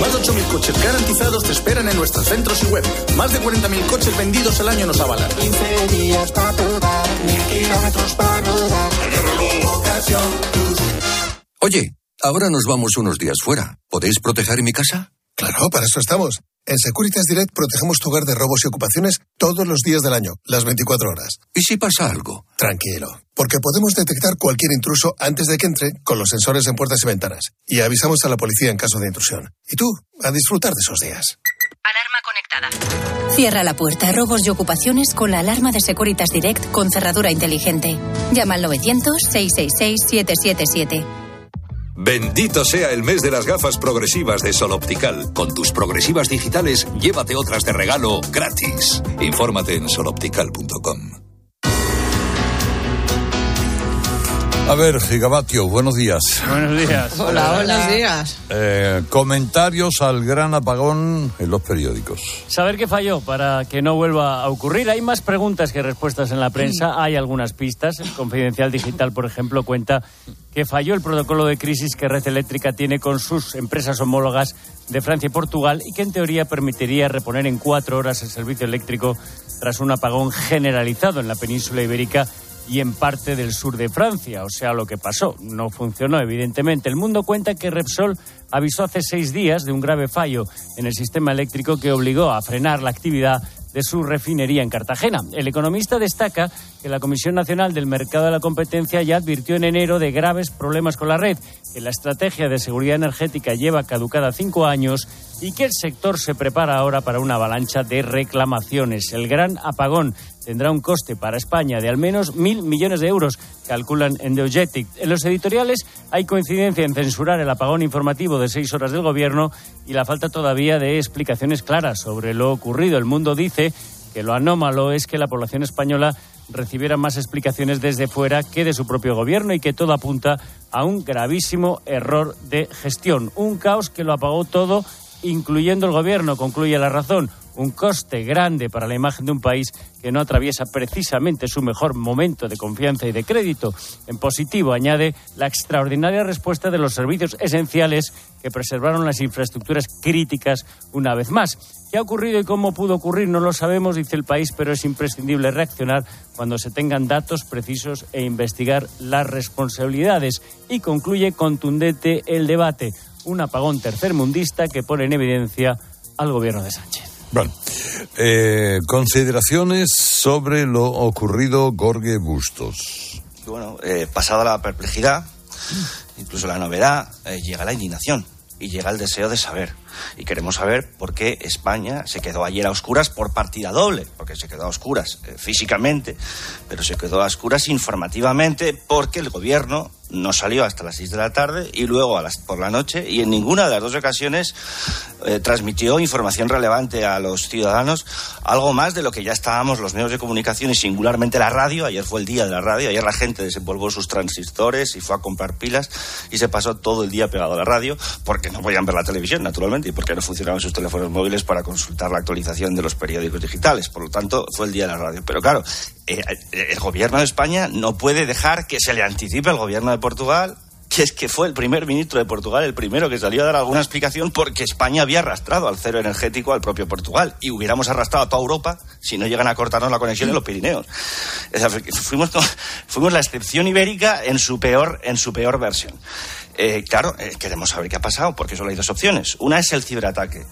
Más de 8.000 coches garantizados te esperan en nuestros centros y web. Más de 40.000 coches vendidos al año nos avalan. 15 días para probar. Mil kilómetros para rodar. Agárralo. Ocasión Plus. Oye, ahora nos vamos unos días fuera. ¿Podéis proteger mi casa? Claro, para eso estamos. En Securitas Direct protegemos tu hogar de robos y ocupaciones todos los días del año, las 24 horas. ¿Y si pasa algo? Tranquilo, porque podemos detectar cualquier intruso antes de que entre con los sensores en puertas y ventanas. Y avisamos a la policía en caso de intrusión. Y tú, a disfrutar de esos días. Alarma conectada. Cierra la puerta a robos y ocupaciones con la alarma de Securitas Direct con cerradura inteligente. Llama al 900-666-777. Bendito sea el mes de las gafas progresivas de Sol Optical. Con tus progresivas digitales, llévate otras de regalo gratis. Infórmate en soloptical.com. A ver, Gigabatio, buenos días. Buenos días. Hola, buenos días. Eh, comentarios al gran apagón en los periódicos. Saber qué falló para que no vuelva a ocurrir. Hay más preguntas que respuestas en la prensa. Hay algunas pistas. El Confidencial Digital, por ejemplo, cuenta que falló el protocolo de crisis que Red Eléctrica tiene con sus empresas homólogas de Francia y Portugal y que en teoría permitiría reponer en cuatro horas el servicio eléctrico tras un apagón generalizado en la península ibérica y en parte del sur de Francia. O sea, lo que pasó. No funcionó, evidentemente. El mundo cuenta que Repsol avisó hace seis días de un grave fallo en el sistema eléctrico que obligó a frenar la actividad de su refinería en Cartagena. El economista destaca que la Comisión Nacional del Mercado de la Competencia ya advirtió en enero de graves problemas con la red, que la estrategia de seguridad energética lleva caducada cinco años y que el sector se prepara ahora para una avalancha de reclamaciones. El gran apagón tendrá un coste para España de al menos mil millones de euros, calculan en Deogetic. En los editoriales hay coincidencia en censurar el apagón informativo de seis horas del Gobierno y la falta todavía de explicaciones claras sobre lo ocurrido. El mundo dice que lo anómalo es que la población española recibiera más explicaciones desde fuera que de su propio gobierno y que todo apunta a un gravísimo error de gestión. Un caos que lo apagó todo incluyendo el gobierno, concluye la razón. Un coste grande para la imagen de un país que no atraviesa precisamente su mejor momento de confianza y de crédito. En positivo, añade la extraordinaria respuesta de los servicios esenciales que preservaron las infraestructuras críticas una vez más. ¿Qué ha ocurrido y cómo pudo ocurrir? No lo sabemos, dice el país, pero es imprescindible reaccionar cuando se tengan datos precisos e investigar las responsabilidades. Y concluye contundente el debate un apagón tercermundista que pone en evidencia al gobierno de Sánchez. Bueno, eh, consideraciones sobre lo ocurrido Gorge Bustos. Bueno, eh, pasada la perplejidad, incluso la novedad, eh, llega la indignación y llega el deseo de saber. Y queremos saber por qué España se quedó ayer a oscuras por partida doble, porque se quedó a oscuras eh, físicamente, pero se quedó a oscuras informativamente porque el gobierno no salió hasta las 6 de la tarde y luego a las, por la noche y en ninguna de las dos ocasiones eh, transmitió información relevante a los ciudadanos, algo más de lo que ya estábamos los medios de comunicación y singularmente la radio. Ayer fue el día de la radio, ayer la gente desempolvó sus transistores y fue a comprar pilas y se pasó todo el día pegado a la radio porque no podían ver la televisión, naturalmente, y porque no funcionaban sus teléfonos móviles para consultar la actualización de los periódicos digitales. Por lo tanto, fue el día de la radio. Pero claro, eh, el gobierno de España no puede dejar que se le anticipe al gobierno de Portugal que es que fue el primer ministro de Portugal el primero que salió a dar alguna explicación porque España había arrastrado al cero energético al propio Portugal y hubiéramos arrastrado a toda Europa si no llegan a cortarnos la conexión en los Pirineos. fuimos, fuimos la excepción ibérica en su peor, en su peor versión. Eh, claro, eh, queremos saber qué ha pasado porque solo hay dos opciones. Una es el ciberataque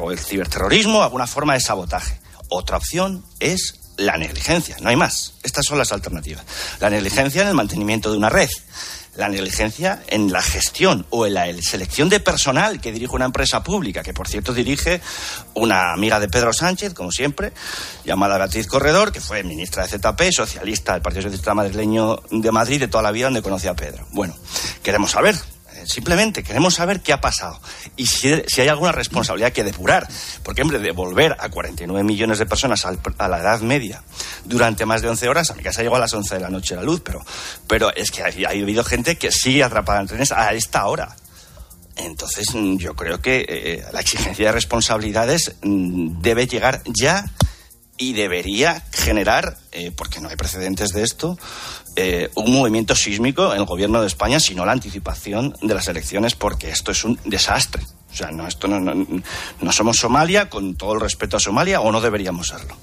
o el ciberterrorismo, alguna forma de sabotaje. Otra opción es la negligencia, no hay más. Estas son las alternativas. La negligencia en el mantenimiento de una red, la negligencia en la gestión o en la selección de personal que dirige una empresa pública, que por cierto dirige una amiga de Pedro Sánchez, como siempre, llamada Beatriz Corredor, que fue ministra de ZP, socialista del Partido Socialista Madrileño de Madrid de toda la vida donde conocía a Pedro. Bueno, queremos saber Simplemente queremos saber qué ha pasado y si, hay alguna responsabilidad que depurar. Porque, hombre, devolver a 49 millones de personas a la edad media durante más de 11 horas, a mi casa llegó a las 11 de la noche la luz, pero, pero es que ha, ha habido gente que sigue atrapada en trenes a esta hora. Entonces, mm, yo creo que eh, la exigencia de responsabilidades mm, debe llegar ya y debería generar, eh, porque no hay precedentes de esto, eh, un movimiento sísmico en el gobierno de España, sino la anticipación de las elecciones, porque esto es un desastre. O sea, no, esto no, no somos Somalia, con todo el respeto a Somalia, o no deberíamos serlo.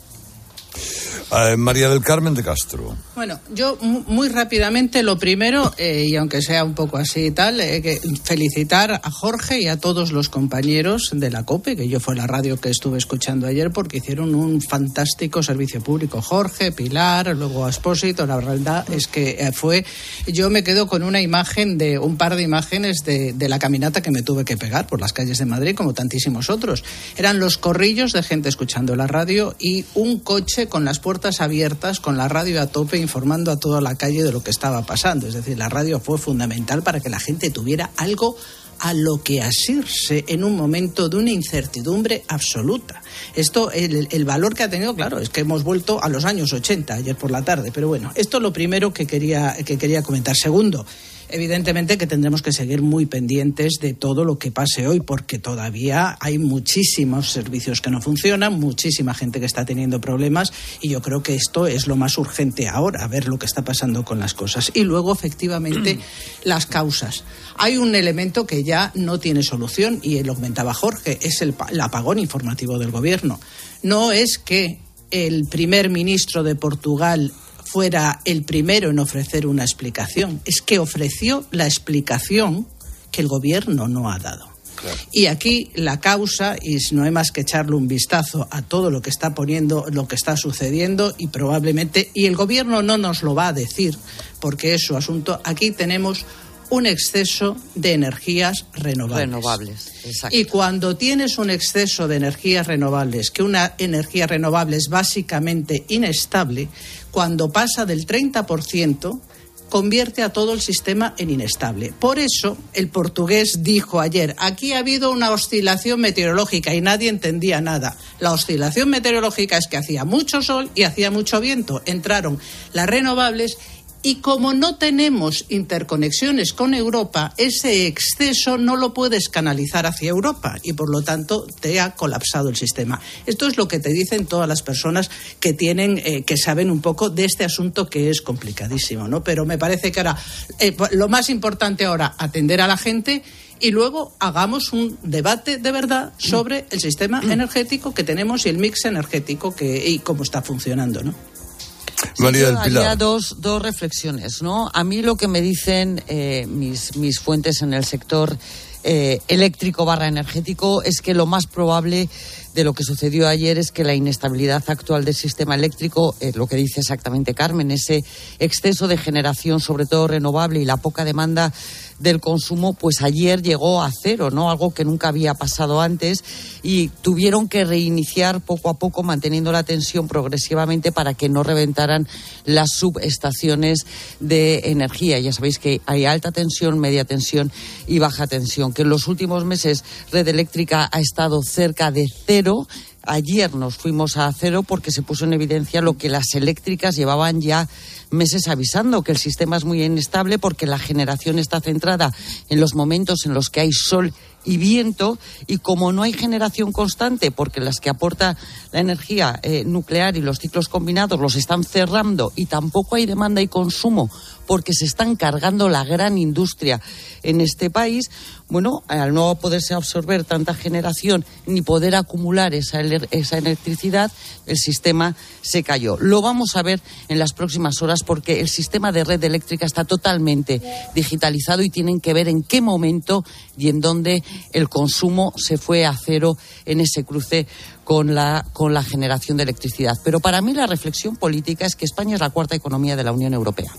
Eh, María del Carmen de Castro. Bueno, yo muy rápidamente lo primero, eh, y aunque sea un poco así y tal, eh, que felicitar a Jorge y a todos los compañeros de la COPE, que yo fue la radio que estuve escuchando ayer porque hicieron un fantástico servicio público. Jorge, Pilar, luego Espósito, la verdad es que fue, yo me quedo con una imagen de, un par de imágenes de, de la caminata que me tuve que pegar por las calles de Madrid, como tantísimos otros. Eran los corrillos de gente escuchando la radio y un coche con las puertas abiertas con la radio a tope informando a toda la calle de lo que estaba pasando. Es decir, la radio fue fundamental para que la gente tuviera algo a lo que asirse en un momento de una incertidumbre absoluta. Esto, el, el, valor que ha tenido, claro, es que hemos vuelto a los años 80 ayer por la tarde. Pero bueno, esto es lo primero que quería, que quería comentar. Segundo, Evidentemente que tendremos que seguir muy pendientes de todo lo que pase hoy, porque todavía hay muchísimos servicios que no funcionan, muchísima gente que está teniendo problemas, y yo creo que esto es lo más urgente ahora, ver lo que está pasando con las cosas. Y luego, efectivamente, las causas. Hay un elemento que ya no tiene solución, y lo comentaba Jorge, es el, el apagón informativo del Gobierno. No es que el primer ministro de Portugal fuera el primero en ofrecer una explicación, es que ofreció la explicación que el gobierno no ha dado. Claro. Y aquí la causa, y no hay más que echarle un vistazo a todo lo que está poniendo, lo que está sucediendo, y probablemente, y el gobierno no nos lo va a decir, porque es su asunto, aquí tenemos un exceso de energías renovables. Renovables, exacto. Y cuando tienes un exceso de energías renovables, que una energía renovable es básicamente inestable, cuando pasa del 30%, convierte a todo el sistema en inestable. Por eso el portugués dijo ayer, aquí ha habido una oscilación meteorológica y nadie entendía nada. La oscilación meteorológica es que hacía mucho sol y hacía mucho viento. Entraron las renovables y como no tenemos interconexiones con Europa, ese exceso no lo puedes canalizar hacia Europa y por lo tanto te ha colapsado el sistema. Esto es lo que te dicen todas las personas que tienen, eh, que saben un poco de este asunto que es complicadísimo, ¿no? Pero me parece que ahora eh, lo más importante ahora atender a la gente y luego hagamos un debate de verdad sobre el sistema energético que tenemos y el mix energético que y cómo está funcionando, ¿no? María del Pilar. Dos, dos reflexiones, ¿no? A mí lo que me dicen eh, mis, mis fuentes en el sector eh, eléctrico barra energético es que lo más probable de lo que sucedió ayer es que la inestabilidad actual del sistema eléctrico, eh, lo que dice exactamente Carmen, ese exceso de generación, sobre todo renovable, y la poca demanda del consumo, pues ayer llegó a cero, ¿no? Algo que nunca había pasado antes y tuvieron que reiniciar poco a poco, manteniendo la tensión progresivamente para que no reventaran las subestaciones de energía. Ya sabéis que hay alta tensión, media tensión y baja tensión, que en los últimos meses Red Eléctrica ha estado cerca de cero ayer nos fuimos a cero porque se puso en evidencia lo que las eléctricas llevaban ya meses avisando, que el sistema es muy inestable porque la generación está centrada en los momentos en los que hay sol y viento y como no hay generación constante porque las que aporta la energía eh, nuclear y los ciclos combinados los están cerrando y tampoco hay demanda y consumo porque se están cargando la gran industria en este país, bueno, al no poderse absorber tanta generación ni poder acumular esa, esa electricidad, el sistema se cayó. Lo vamos a ver en las próximas horas porque el sistema de red eléctrica está totalmente digitalizado y tienen que ver en qué momento y en dónde el consumo se fue a cero en ese cruce con la, con la generación de electricidad. Pero para mí la reflexión política es que España es la cuarta economía de la Unión Europea,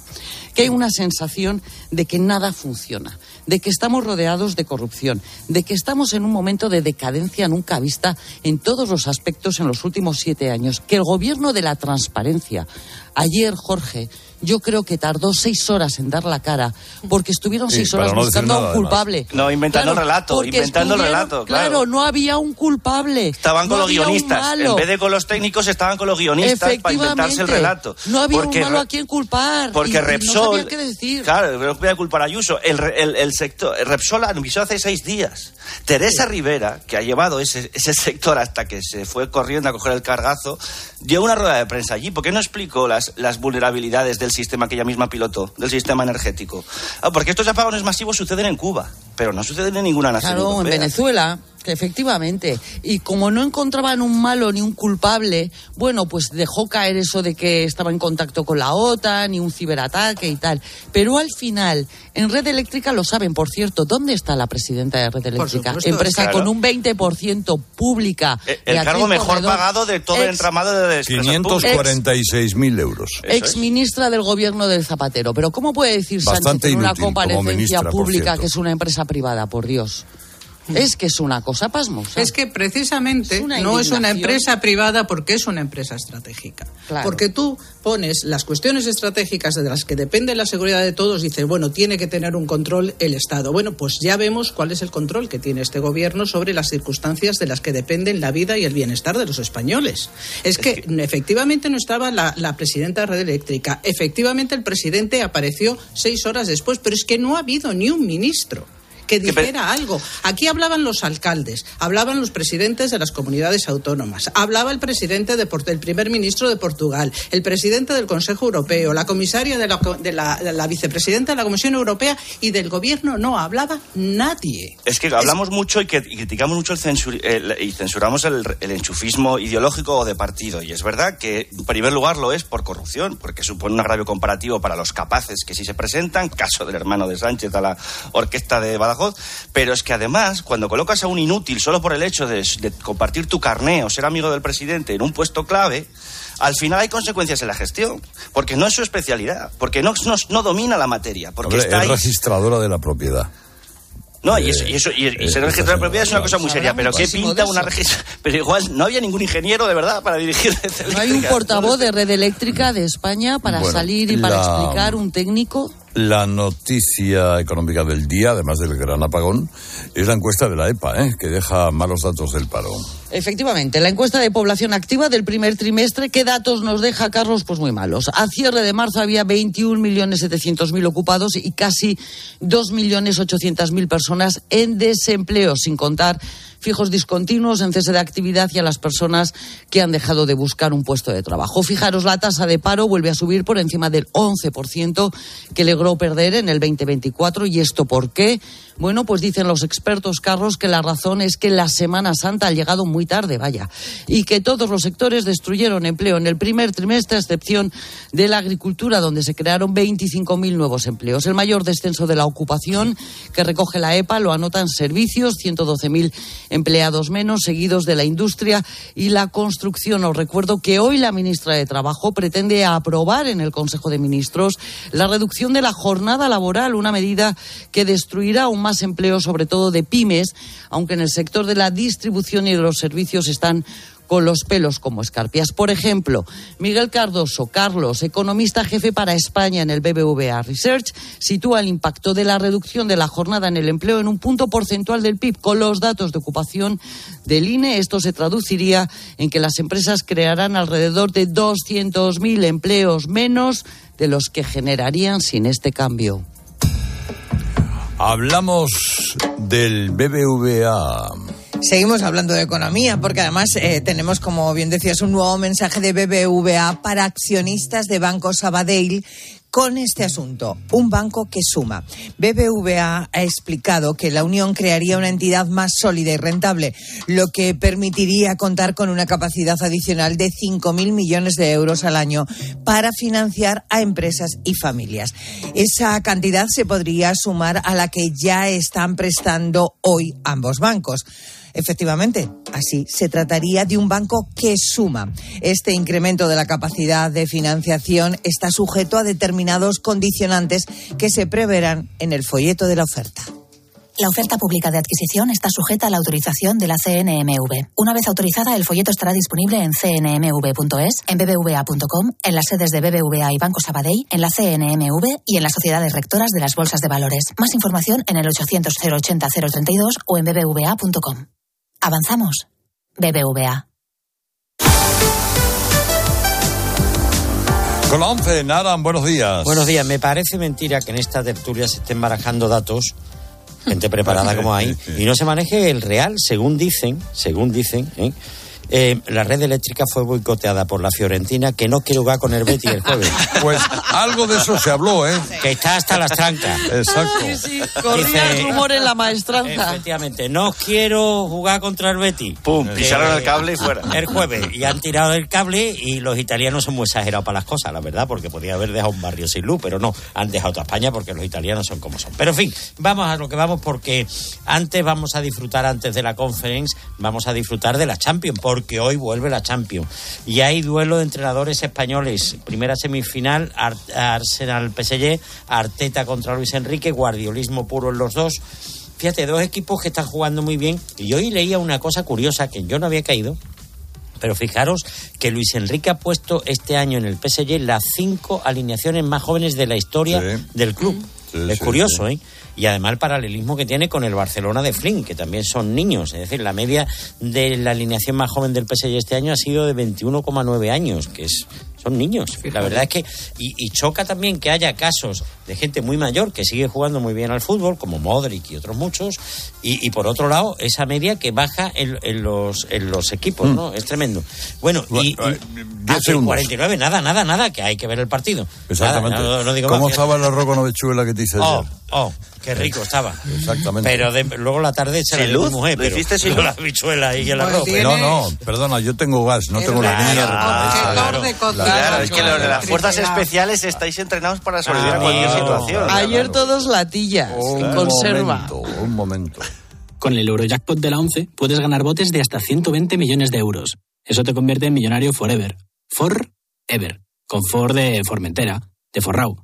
que hay una sensación de que nada funciona, de que estamos rodeados de corrupción, de que estamos en un momento de decadencia nunca vista en todos los aspectos en los últimos siete años, que el gobierno de la transparencia, ayer Jorge, yo creo que tardó seis horas en dar la cara, porque estuvieron Sí, seis horas no buscando a un culpable. No, inventando el relato, inventando relato, claro. no había un culpable. Estaban con no los había un guionistas. En vez de con los técnicos, estaban con los guionistas para inventarse el relato. No había Porque un malo a quien culpar. Porque y No Repsol. sabía qué decir. Claro, no voy a culpar a Ayuso. El, el, el sector, Repsol avisó hace seis días. Teresa Rivera, que ha llevado ese, ese sector hasta que se fue corriendo a coger el cargazo, dio una rueda de prensa allí. ¿Por qué no explicó las, las vulnerabilidades del sistema que ella misma pilotó, del sistema energético? Ah, porque estos apagones masivos suceden en Cuba, pero no suceden en ninguna nación Claro, en. Venezuela, efectivamente. Y como no encontraban un malo ni un culpable, bueno, pues dejó caer eso de que estaba en contacto con la OTAN y un ciberataque y tal. Pero al final, en Red Eléctrica lo saben, por cierto, ¿dónde está la presidenta de Red Eléctrica? Supuesto, Empresa claro. con un 20% pública. Eh, El cargo mejor Corredor, pagado de todo el ex- entramado de despensas públicas. 546.000 euros. Ex ministra del gobierno del Zapatero. Pero ¿cómo puede decir Bastante Sánchez en una comparecencia ministra, pública que es una empresa privada, por Dios? Es que es una cosa pasmosa. Es que precisamente no es una empresa privada porque es una empresa estratégica. Porque tú pones las cuestiones estratégicas de las que depende la seguridad de todos, dices, bueno, tiene que tener un control el Estado. Bueno, pues ya vemos cuál es el control que tiene este gobierno sobre las circunstancias de las que dependen la vida y el bienestar de los españoles. Es, que, efectivamente no estaba la, la presidenta de Red Eléctrica, efectivamente el presidente apareció seis horas después, pero es que no ha habido ni un ministro que dijera algo. Aquí hablaban los alcaldes, hablaban los presidentes de las comunidades autónomas, hablaba el presidente de, el primer ministro de Portugal, el presidente del Consejo Europeo, la comisaria de la, de la, vicepresidenta de la Comisión Europea y del gobierno no hablaba nadie. Es que hablamos mucho y, que, criticamos mucho el, y censuramos el, enchufismo ideológico o de partido. Y es verdad que, en primer lugar, lo es por corrupción, porque supone un agravio comparativo para los capaces que sí se presentan, caso del hermano de Sánchez a la orquesta de Badajoz pero es que además, cuando colocas a un inútil solo por el hecho de, compartir tu carné o ser amigo del presidente en un puesto clave, al final hay consecuencias en la gestión, porque no es su especialidad, porque no, no, domina la materia. Porque es registradora de la propiedad. No, y, eso, y, eso, y, eh, ser registrador de propiedad es una cosa muy seria, pero ¿qué pinta una registra? Pero igual no había ningún ingeniero de verdad para dirigir. No hay un portavoz de red eléctrica de España para salir y para explicar un técnico. La noticia económica del día, además del gran apagón, es la encuesta de la EPA, ¿eh? que deja malos datos del paro. Efectivamente, la encuesta de población activa del primer trimestre, ¿qué datos nos deja, Carlos? Pues muy malos. A cierre de marzo había 21.700.000 ocupados y casi 2.800.000 personas en desempleo, sin contar fijos discontinuos en cese de actividad y a las personas que han dejado de buscar un puesto de trabajo. Fijaros, la tasa de paro vuelve a subir por encima del 11% que logró perder en el 2024. ¿Y esto por qué? Bueno, pues dicen los expertos, Carlos, que la razón es que la Semana Santa ha llegado muy tarde, vaya, y que todos los sectores destruyeron empleo en el primer trimestre, a excepción de la agricultura, donde se crearon 25.000 nuevos empleos. El mayor descenso de la ocupación que recoge la EPA lo anotan servicios, 112.000 empleados menos, seguidos de la industria y la construcción. Os recuerdo que hoy la ministra de Trabajo pretende aprobar en el Consejo de Ministros la reducción de la jornada laboral, una medida que destruirá aún más empleo, sobre todo de pymes, aunque en el sector de la distribución y de los servicios están con los pelos como escarpias. Por ejemplo, Miguel Cardoso, Carlos, economista jefe para España en el BBVA Research, sitúa el impacto de la reducción de la jornada en el empleo en un punto porcentual del PIB. Con los datos de ocupación del INE, esto se traduciría en que las empresas crearán alrededor de 200.000 empleos menos de los que generarían sin este cambio. Hablamos del BBVA. Seguimos hablando de economía porque además eh, tenemos, como bien decías, un nuevo mensaje de BBVA para accionistas de Banco Sabadell con este asunto, un banco que suma. BBVA ha explicado que la Unión crearía una entidad más sólida y rentable, lo que permitiría contar con una capacidad adicional de 5.000 millones de euros al año para financiar a empresas y familias. Esa cantidad se podría sumar a la que ya están prestando hoy ambos bancos. Efectivamente, así se trataría de un banco que suma. Este incremento de la capacidad de financiación está sujeto a determinados condicionantes que se preverán en el folleto de la oferta. La oferta pública de adquisición está sujeta a la autorización de la CNMV. Una vez autorizada, el folleto estará disponible en cnmv.es, en bbva.com, en las sedes de BBVA y Banco Sabadell, en la CNMV y en las sociedades rectoras de las bolsas de valores. Más información en el 800 080 032 o en bbva.com. Avanzamos. BBVA. Con la 11, Naran, buenos días. Buenos días. Me parece mentira que en esta tertulia se estén barajando datos, gente preparada como hay, y no se maneje el real, según dicen, según dicen, ¿eh? Eh, la red eléctrica fue boicoteada por la Fiorentina, que no quiere jugar con el Betis el jueves. Pues algo de eso se habló, ¿eh? Que está hasta las trancas. Exacto. Sí, sí, corría el rumor en la maestranza. Efectivamente, no quiero jugar contra el Betis. Pum, pisaron el cable y fuera. El jueves, y han tirado el cable y los italianos son muy exagerados para las cosas, la verdad, porque podía haber dejado un barrio sin luz, pero no, han dejado toda España porque los italianos son como son. Pero en fin, vamos a lo que vamos porque antes vamos a disfrutar, antes de la conference, vamos a disfrutar de la Champions, porque hoy vuelve la Champions. Y hay duelo de entrenadores españoles. Primera semifinal, Arsenal PSG, Arteta contra Luis Enrique, guardiolismo puro en los dos. Fíjate, dos equipos que están jugando muy bien. Y hoy leía una cosa curiosa que yo no había caído. Pero fijaros que Luis Enrique ha puesto este año en el PSG las cinco alineaciones más jóvenes de la historia del club. es curioso, ¿eh? Y además el paralelismo que tiene con el Barcelona de Flynn, que también son niños. Es decir, la media de la alineación más joven del PSG este año ha sido de 21,9 años, que es son niños. La verdad es que, y, choca también que haya casos de gente muy mayor que sigue jugando muy bien al fútbol, como Modric y otros muchos, y, por otro lado, esa media que baja en, los, en los equipos, mm. ¿no? Es tremendo. Bueno, y, 49, nada, nada, nada, que hay que ver el partido. Exactamente. ¿Cómo estaba el arroz con habichuela que te hice oh, Oh, qué rico estaba. Exactamente. Pero luego la tarde se la mujer. Pero, hiciste sin la habichuela y el pues arroz. No, no, perdona, yo tengo gas, no tengo la mierda. Claro, es que los de las fuerzas especiales estáis entrenados para sobrevivir a cualquier situación. Ayer todos latillas, en conserva. Un momento. Con el Eurojackpot de la 11 puedes ganar botes de hasta 120 millones de euros. Eso te convierte en millonario forever. Forever. Con For de Formentera, de Forrau.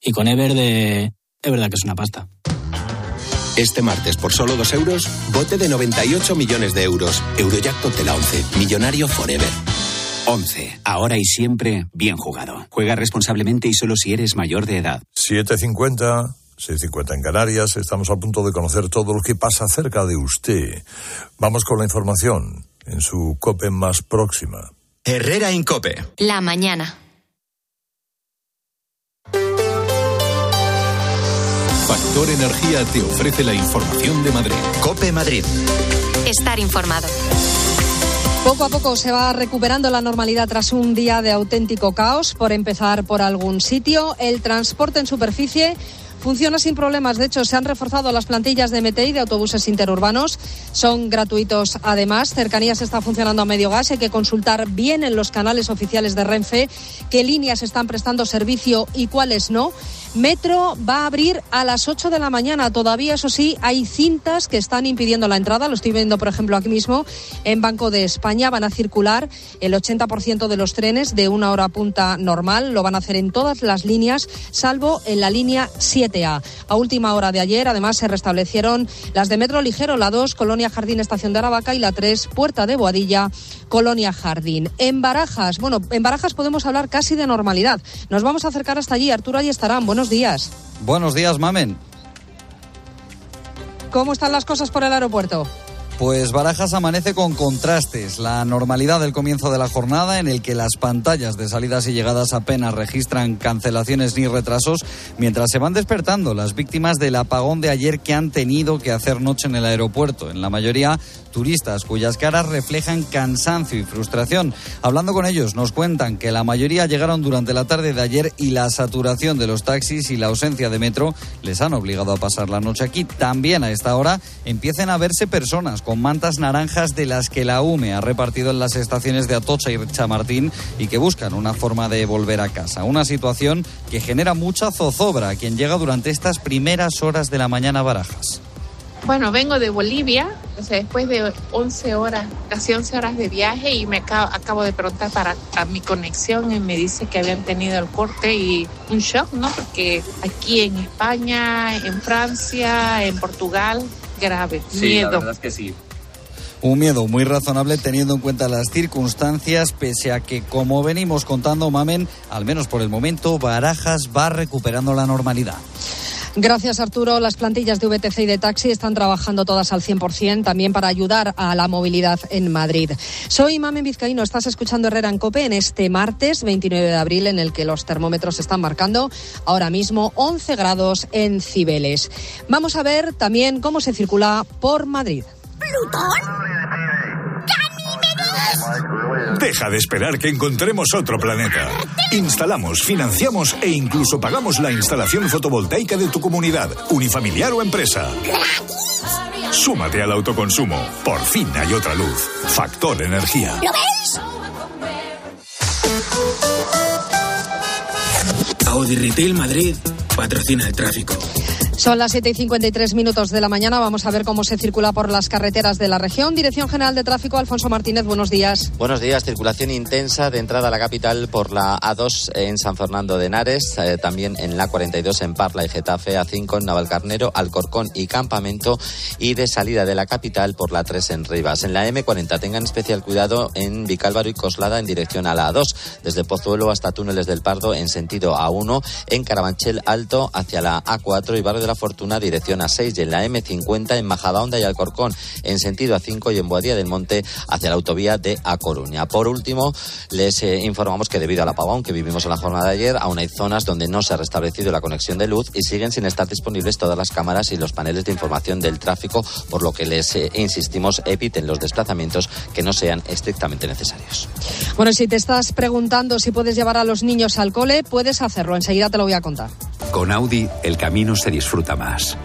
Y con Ever de es verdad que es una pasta. Este martes, por solo dos euros, bote de 98 millones de euros. Eurojackpot de la 11. Millonario Forever. 11. Ahora y siempre, bien jugado. Juega responsablemente y solo si eres mayor de edad. 750. 6.50 en Canarias. Estamos a punto de conocer todo lo que pasa cerca de usted. Vamos con la información en su COPE más próxima. Herrera en COPE. La mañana. Factor Energía te ofrece la información de Madrid. Cope Madrid. Estar informado. Poco a poco se va recuperando la normalidad tras un día de auténtico caos. Por empezar por algún sitio, el transporte en superficie Funciona sin problemas. De hecho, se han reforzado las plantillas de MTI de autobuses interurbanos. Son gratuitos además. Cercanías está funcionando a medio gas. Hay que consultar bien en los canales oficiales de Renfe qué líneas están prestando servicio y cuáles no. Metro va a abrir a las 8 de la mañana. Todavía, eso sí, hay cintas que están impidiendo la entrada. Lo estoy viendo, por ejemplo, aquí mismo en Banco de España. Van a circular el 80% de los trenes de una hora punta normal. Lo van a hacer en todas las líneas, salvo en la línea 7A. A última hora de ayer, además, se restablecieron las de Metro Ligero, la 2, Colonia Jardín, Estación de Aravaca, y la 3, Puerta de Boadilla, Colonia Jardín. En Barajas, bueno, en Barajas podemos hablar casi de normalidad. Nos vamos a acercar hasta allí. Arturo, allí estarán. Buenos días. Buenos días, Mamen. ¿Cómo están las cosas por el aeropuerto? Pues Barajas amanece con contrastes. La normalidad del comienzo de la jornada en el que las pantallas de salidas y llegadas apenas registran cancelaciones ni retrasos, mientras se van despertando las víctimas del apagón de ayer que han tenido que hacer noche en el aeropuerto. En la mayoría turistas cuyas caras reflejan cansancio y frustración. Hablando con ellos nos cuentan que la mayoría llegaron durante la tarde de ayer y la saturación de los taxis y la ausencia de metro les han obligado a pasar la noche aquí. También a esta hora empiecen a verse personas con mantas naranjas de las que la UME ha repartido en las estaciones de Atocha y Chamartín y que buscan una forma de volver a casa. Una situación que genera mucha zozobra a quien llega durante estas primeras horas de la mañana a Barajas. Bueno, vengo de Bolivia, o sea, después de 11 horas, casi 11 horas de viaje y me acabo, de preguntar para mi conexión y me dice que habían tenido el corte y un shock, ¿no? Porque aquí en España, en Francia, en Portugal, grave, sí, miedo. La verdad es que sí. Un miedo muy razonable teniendo en cuenta las circunstancias, pese a que, como venimos contando, Mamen, al menos por el momento, Barajas va recuperando la normalidad. Gracias, Arturo. Las plantillas de VTC y de taxi están trabajando todas al 100% también para ayudar a la movilidad en Madrid. Soy Mamen Vizcaíno. Estás escuchando Herrera en Cope en este martes 29 de abril en el que los termómetros están marcando ahora mismo 11 grados en Cibeles. Vamos a ver también cómo se circula por Madrid. ¿Plutón? Deja de esperar que encontremos otro planeta. Instalamos, financiamos e incluso pagamos la instalación fotovoltaica de tu comunidad, unifamiliar o empresa. Súmate al autoconsumo. Por fin hay otra luz. Factor Energía. ¿Lo ves? Audi Retail Madrid patrocina el tráfico. Son las 7 y 53 minutos de la mañana. Vamos a ver cómo se circula por las carreteras de la región. Dirección General de Tráfico, Alfonso Martínez, buenos días. Buenos días. Circulación intensa de entrada a la capital por la A2 en San Fernando de Henares, eh, también en la 42 en Parla y Getafe, A5 en Navalcarnero, Alcorcón y Campamento y de salida de la capital por la 3 en Rivas. En la M40 tengan especial cuidado en Vicálvaro y Coslada en dirección a la A2, desde Pozuelo hasta Túneles del Pardo en sentido A1, en Carabanchel Alto hacia la A4 y Barrio de la Fortuna, dirección a 6 y en la M50 en Majadahonda y Alcorcón, en sentido a 5 y en Boadía del Monte hacia la autovía de A Coruña. Por último, les eh, informamos que debido al apagón que vivimos en la jornada de ayer, aún hay zonas donde no se ha restablecido la conexión de luz y siguen sin estar disponibles todas las cámaras y los paneles de información del tráfico, por lo que les eh, insistimos eviten los desplazamientos que no sean estrictamente necesarios. Bueno, si te estás preguntando si puedes llevar a los niños al cole, puedes hacerlo. Enseguida te lo voy a contar. Con Audi, el camino se disfruta más.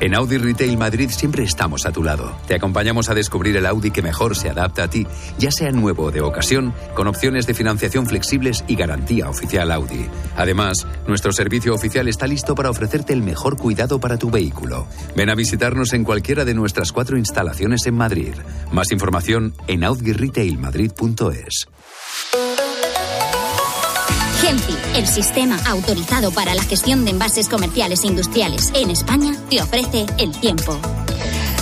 En Audi Retail Madrid siempre estamos a tu lado. Te acompañamos a descubrir el Audi que mejor se adapta a ti, ya sea nuevo o de ocasión, con opciones de financiación flexibles y garantía oficial Audi. Además, nuestro servicio oficial está listo para ofrecerte el mejor cuidado para tu vehículo. Ven a visitarnos en cualquiera de nuestras cuatro instalaciones en Madrid. Más información en audirailmadrid.es. Genfi, el sistema autorizado para la gestión de envases comerciales e industriales en España, te ofrece el tiempo.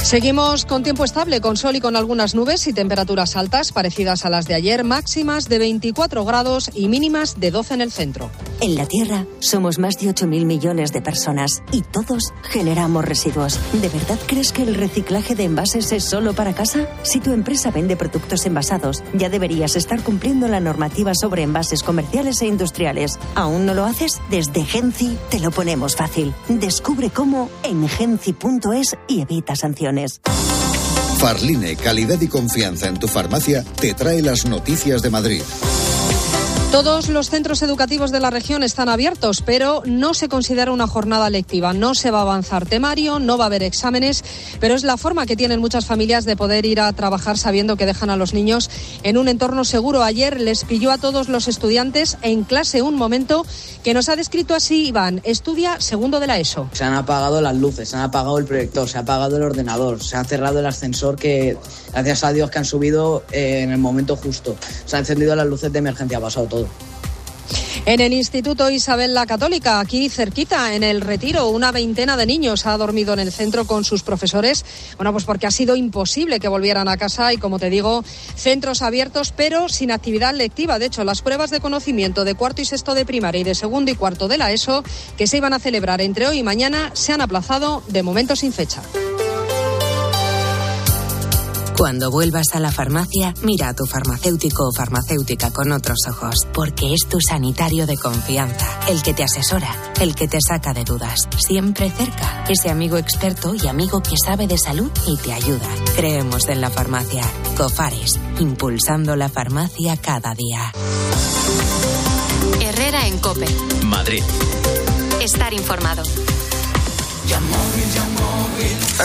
Seguimos con tiempo estable, con sol y con algunas nubes y temperaturas altas parecidas a las de ayer, máximas de 24 grados y mínimas de 12 en el centro. En la Tierra somos más de 8.000 millones de personas y todos generamos residuos. ¿De verdad crees que el reciclaje de envases es solo para casa? Si tu empresa vende productos envasados, ya deberías estar cumpliendo la normativa sobre envases comerciales e industriales. ¿Aún no lo haces? Desde Genci te lo ponemos fácil. Descubre cómo en genci.es y evita sanciones. Farline, calidad y confianza en tu farmacia, te trae las noticias de Madrid. Todos los centros educativos de la región están abiertos, pero no se considera una jornada lectiva. No se va a avanzar temario, no va a haber exámenes, pero es la forma que tienen muchas familias de poder ir a trabajar sabiendo que dejan a los niños en un entorno seguro. Ayer les pilló a todos los estudiantes en clase un momento que nos ha descrito así Iván. Estudia segundo de la ESO. Se han apagado las luces, se han apagado el proyector, se ha apagado el ordenador, se ha cerrado el ascensor que, gracias a Dios, que han subido eh, en el momento justo. Se han encendido las luces de emergencia, ha pasado todo. En el Instituto Isabel la Católica, aquí cerquita, en el Retiro, una veintena de niños ha dormido en el centro con sus profesores. Bueno, pues porque ha sido imposible que volvieran a casa y, como te digo, centros abiertos, pero sin actividad lectiva. De hecho, las pruebas de conocimiento de cuarto y sexto de primaria y de segundo y cuarto de la ESO, que se iban a celebrar entre hoy y mañana, se han aplazado de momento sin fecha. Cuando vuelvas a la farmacia, mira a tu farmacéutico o farmacéutica con otros ojos, porque es tu sanitario de confianza, el que te asesora, el que te saca de dudas, siempre cerca, ese amigo experto y amigo que sabe de salud y te ayuda. Creemos en la farmacia. Cofares, impulsando la farmacia cada día. Herrera en Cope. Madrid. Estar informado.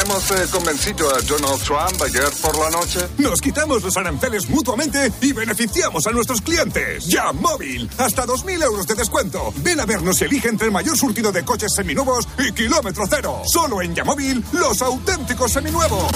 Hemos eh, convencido a Donald Trump ayer por la noche. Nos quitamos los aranceles mutuamente y beneficiamos a nuestros clientes. Ya móvil, hasta 2.000 euros de descuento. Ven a vernos y elige entre el mayor surtido de coches seminuevos y kilómetro cero. Solo en Yamóvil, los auténticos seminuevos.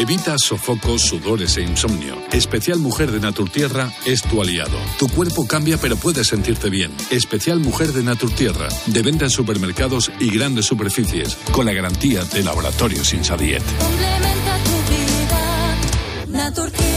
Evita sofocos, sudores e insomnio. Especial Mujer de Naturtierra es tu aliado. Tu cuerpo cambia pero puedes sentirte bien. Especial Mujer de Naturtierra. De venta en supermercados y grandes superficies. Con la garantía de Laboratorios Insadiet. Complementa tu vida, Naturtierra.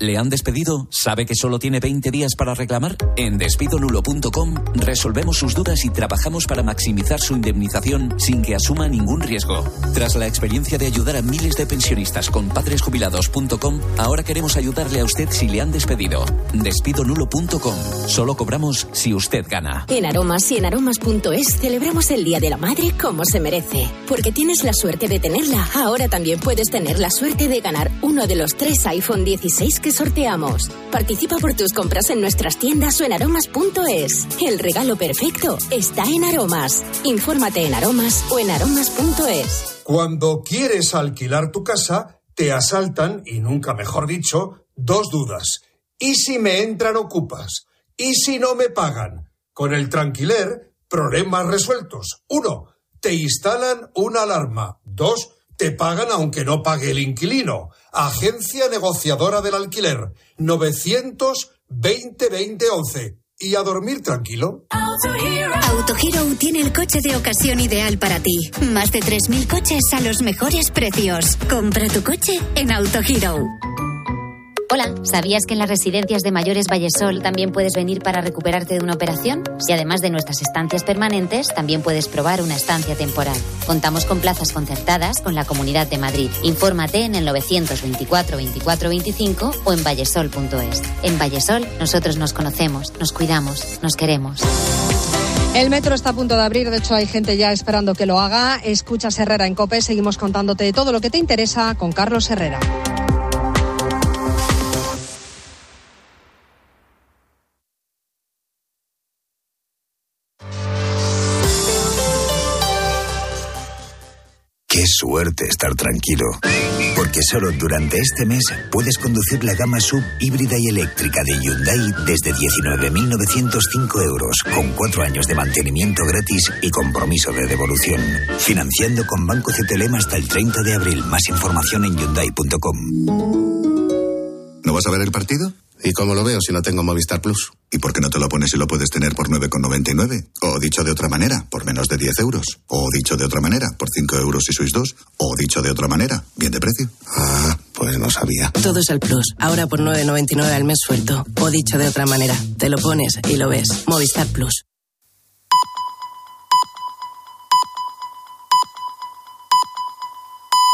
¿Le han despedido? ¿Sabe que solo tiene 20 días para reclamar? En despidonulo.com resolvemos sus dudas y trabajamos para maximizar su indemnización sin que asuma ningún riesgo. Tras la experiencia de ayudar a miles de pensionistas con padresjubilados.com, ahora queremos ayudarle a usted si le han despedido. Despidonulo.com. Solo cobramos si usted gana. En Aromas y en aromas.es celebramos el Día de la Madre como se merece. Porque tienes la suerte de tenerla, ahora también puedes tener la suerte de ganar uno de los tres iPhone 16 que sorteamos. Participa por tus compras en nuestras tiendas o en aromas.es. El regalo perfecto está en Aromas. Infórmate en Aromas o en aromas.es. Cuando quieres alquilar tu casa, te asaltan, y nunca mejor dicho, dos dudas. ¿Y si me entran ocupas? ¿Y si no me pagan? Con el Tranquiler, problemas resueltos. Uno, te instalan una alarma. Dos, te pagan aunque no pague el inquilino. Agencia negociadora del alquiler. 920 2011 y a dormir tranquilo. Autohero tiene el coche de ocasión ideal para ti. Más de 3.000 coches a los mejores precios. Compra tu coche en Autohero. Hola, ¿sabías que en las residencias de mayores Vallesol también puedes venir para recuperarte de una operación? Y además de nuestras estancias permanentes, también puedes probar una estancia temporal. Contamos con plazas concertadas con la Comunidad de Madrid. Infórmate en el 924 24 25 o en vallesol.es. En Vallesol, nosotros nos conocemos, nos cuidamos, nos queremos. El metro está a punto de abrir, de hecho hay gente ya esperando que lo haga. Escuchas Herrera en Cope, seguimos contándote todo lo que te interesa con Carlos Herrera. Suerte estar tranquilo. Porque solo durante este mes puedes conducir la gama sub híbrida y eléctrica de Hyundai desde 19.905 euros, con cuatro años de mantenimiento gratis y compromiso de devolución. Financiando con Banco CTLM hasta el 30 de abril. Más información en Hyundai.com. ¿No vas a ver el partido? ¿Y cómo lo veo si no tengo Movistar Plus? ¿Y por qué no te lo pones si lo puedes tener por 9,99? O dicho de otra manera, por menos de 10 euros. O dicho de otra manera, por 5 euros si sois dos. O dicho de otra manera, bien de precio. Ah, pues no sabía. Todo es el plus. Ahora por 9.99 al mes suelto. O dicho de otra manera, te lo pones y lo ves. Movistar Plus.